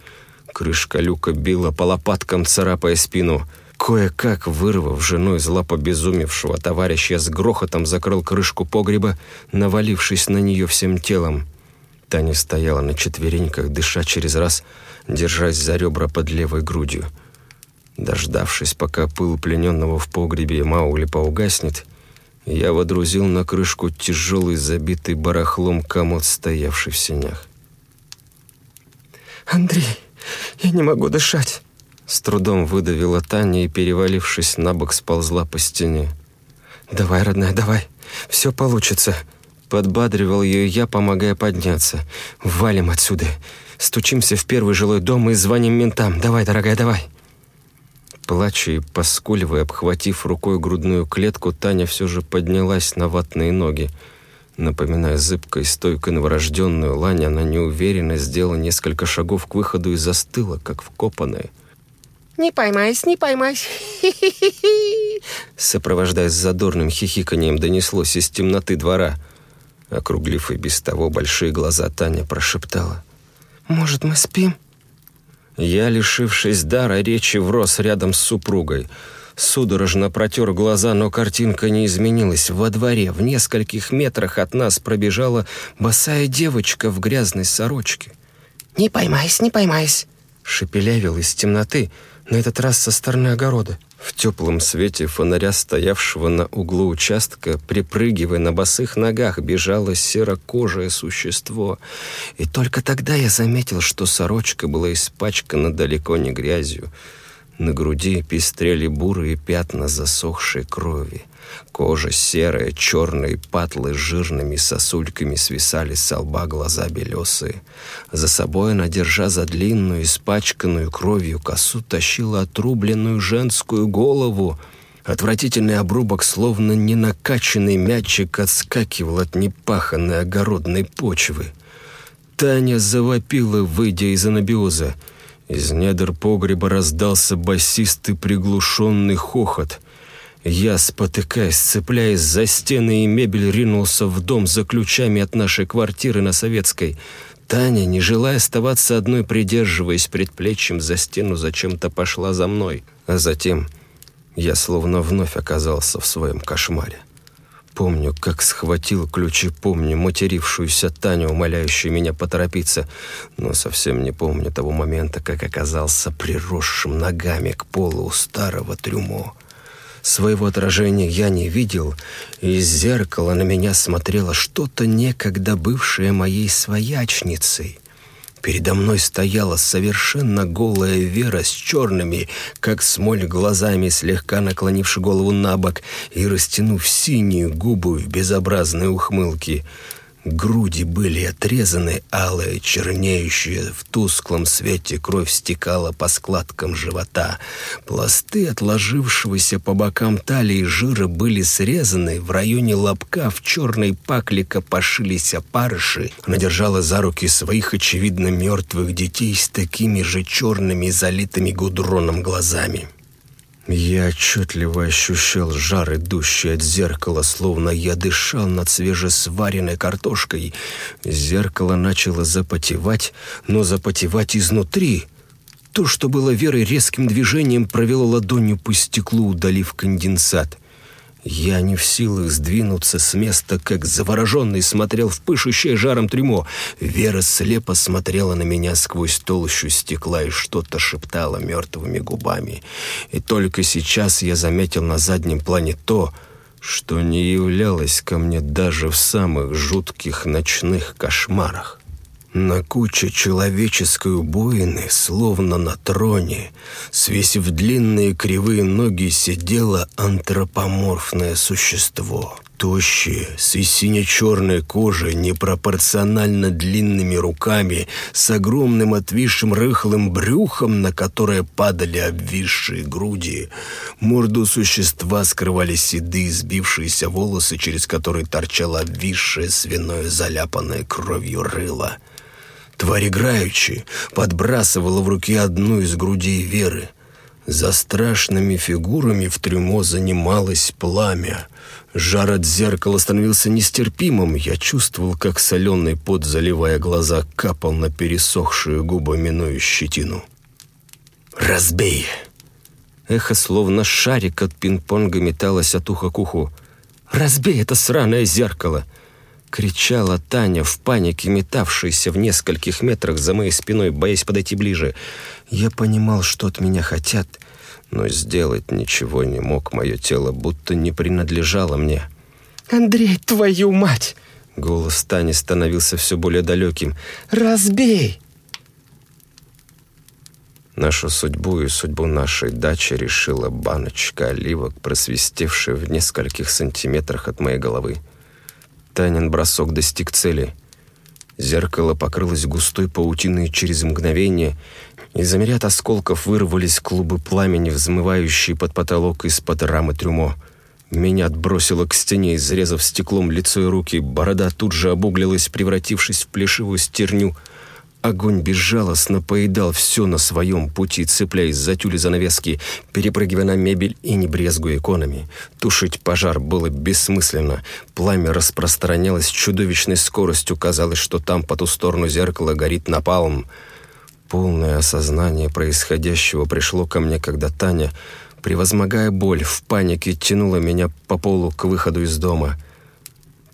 Speaker 2: Крышка люка била по лопаткам, царапая спину. Кое-как, вырвав жену из лап обезумевшего товарища, с грохотом закрыл крышку погреба, навалившись на нее всем телом. Таня стояла на четвереньках, дыша через раз — держась за ребра под левой грудью. Дождавшись, пока пыл плененного в погребе Маугли поугаснет, я водрузил на крышку тяжелый, забитый барахлом комод, стоявший в сенях.
Speaker 5: «Андрей, я не могу дышать!»
Speaker 2: С трудом выдавила Таня и, перевалившись на бок, сползла по стене.
Speaker 5: «Давай, родная, давай, все получится!»
Speaker 2: Подбадривал ее я, помогая подняться. «Валим отсюда! Стучимся в первый жилой дом и звоним ментам. Давай, дорогая, давай!» Плача и поскуливая, обхватив рукой грудную клетку, Таня все же поднялась на ватные ноги. Напоминая зыбкой, стойкой новорожденную лань, она неуверенно сделала несколько шагов к выходу и застыла, как вкопанная.
Speaker 7: «Не поймайся, не поймайся!»
Speaker 2: Сопровождаясь задорным хихиканием, донеслось из темноты двора. Округлив и без того большие глаза, Таня прошептала.
Speaker 5: «Может, мы спим?»
Speaker 2: Я, лишившись дара, речи врос рядом с супругой. Судорожно протер глаза, но картинка не изменилась. Во дворе, в нескольких метрах от нас, пробежала босая девочка в грязной сорочке.
Speaker 7: «Не поймайся, не поймайся!»
Speaker 2: Шепелявил из темноты, на этот раз со стороны огорода. В теплом свете фонаря, стоявшего на углу участка, припрыгивая на босых ногах, бежало серокожее существо. И только тогда я заметил, что сорочка была испачкана далеко не грязью. На груди пестрели бурые пятна засохшей крови. Кожа серая, черные патлы с жирными сосульками свисали с лба глаза белесые. За собой она, держа за длинную, испачканную кровью косу, тащила отрубленную женскую голову. Отвратительный обрубок, словно ненакаченный мячик, отскакивал от непаханной огородной почвы. Таня завопила, выйдя из анабиоза. Из недр погреба раздался басистый приглушенный хохот — я, спотыкаясь, цепляясь за стены и мебель, ринулся в дом за ключами от нашей квартиры на Советской. Таня, не желая оставаться одной, придерживаясь предплечьем за стену, зачем-то пошла за мной. А затем я словно вновь оказался в своем кошмаре. Помню, как схватил ключи, помню матерившуюся Таню, умоляющую меня поторопиться, но совсем не помню того момента, как оказался приросшим ногами к полу у старого трюмо. Своего отражения я не видел, и из зеркала на меня смотрело что-то некогда бывшее моей своячницей. Передо мной стояла совершенно голая Вера с черными, как смоль, глазами, слегка наклонивши голову на бок и растянув синюю губу в безобразной ухмылке — Груди были отрезаны, алая, чернеющая в тусклом свете кровь стекала по складкам живота. Пласты отложившегося по бокам талии жира были срезаны, в районе лобка в черной пакле копошились опарыши. Она держала за руки своих, очевидно, мертвых детей с такими же черными, залитыми гудроном глазами. Я отчетливо ощущал жар, идущий от зеркала, словно я дышал над свежесваренной картошкой. Зеркало начало запотевать, но запотевать изнутри. То, что было Верой резким движением, провело ладонью по стеклу, удалив конденсат.
Speaker 6: Я не в силах сдвинуться с места, как завороженный смотрел в пышущее жаром трюмо. Вера слепо смотрела на меня сквозь толщу стекла и что-то шептала мертвыми губами. И только сейчас я заметил на заднем плане то, что не являлось ко мне даже в самых жутких ночных кошмарах. На куче человеческой убоины, словно на троне, свесив длинные кривые ноги, сидело антропоморфное существо. Тощее, с сине-черной кожей, непропорционально длинными руками, с огромным отвисшим рыхлым брюхом, на которое падали обвисшие груди. Морду существа скрывали седые, сбившиеся волосы, через которые торчало обвисшее свиное, заляпанное кровью рыло. Тварь играючи подбрасывала в руки одну из грудей Веры. За страшными фигурами в трюмо занималось пламя. Жар от зеркала становился нестерпимым. Я чувствовал, как соленый пот, заливая глаза, капал на пересохшие губы, минуя щетину. «Разбей!» Эхо, словно шарик от пинг-понга, металось от уха к уху. «Разбей это сраное зеркало!» Кричала Таня в панике, метавшаяся в нескольких метрах за моей спиной, боясь подойти ближе. Я понимал, что от меня хотят, но сделать ничего не мог. Мое тело будто не принадлежало мне.
Speaker 5: «Андрей, твою мать!»
Speaker 6: Голос Тани становился все более далеким.
Speaker 5: «Разбей!»
Speaker 6: Нашу судьбу и судьбу нашей дачи решила баночка оливок, просвистевшая в нескольких сантиметрах от моей головы. Танин бросок достиг цели. Зеркало покрылось густой паутиной через мгновение. Из-за ряд осколков вырвались клубы пламени, взмывающие под потолок из-под рамы трюмо. Меня отбросило к стене, изрезав стеклом лицо и руки. Борода тут же обуглилась, превратившись в плешивую стерню — Огонь безжалостно поедал все на своем пути, цепляясь за тюли занавески, перепрыгивая на мебель и не брезгуя иконами. Тушить пожар было бессмысленно. Пламя распространялось чудовищной скоростью. Казалось, что там по ту сторону зеркала горит напалм. Полное осознание происходящего пришло ко мне, когда Таня, превозмогая боль, в панике тянула меня по полу к выходу из дома —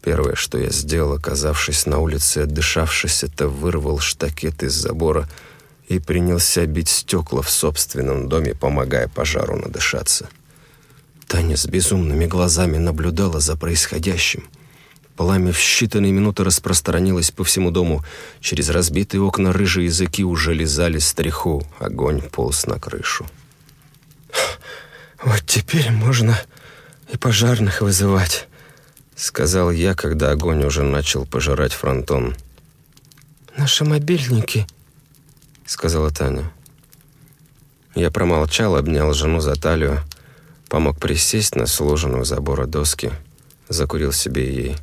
Speaker 6: Первое, что я сделал, оказавшись на улице, отдышавшись, это вырвал штакет из забора и принялся бить стекла в собственном доме, помогая пожару надышаться. Таня с безумными глазами наблюдала за происходящим. Пламя в считанные минуты распространилось по всему дому. Через разбитые окна рыжие языки уже лизали стриху. Огонь полз на крышу.
Speaker 5: «Вот теперь можно и пожарных вызывать»,
Speaker 6: Сказал я, когда огонь уже начал пожирать фронтон.
Speaker 5: «Наши мобильники», —
Speaker 6: сказала Таня. Я промолчал, обнял жену за талию, помог присесть на сложенную забора доски, закурил себе ей.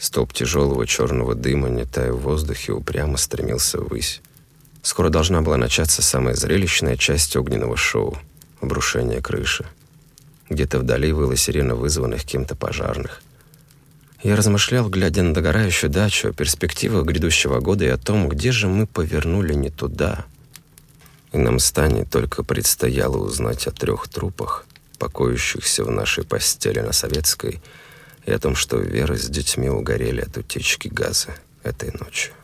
Speaker 6: Столб тяжелого черного дыма, не тая в воздухе, упрямо стремился ввысь. Скоро должна была начаться самая зрелищная часть огненного шоу — обрушение крыши. Где-то вдали выла сирена вызванных кем-то пожарных. Я размышлял, глядя на догорающую дачу, о перспективах грядущего года и о том, где же мы повернули не туда. И нам станет только предстояло узнать о трех трупах, покоящихся в нашей постели на Советской, и о том, что Вера с детьми угорели от утечки газа этой ночью.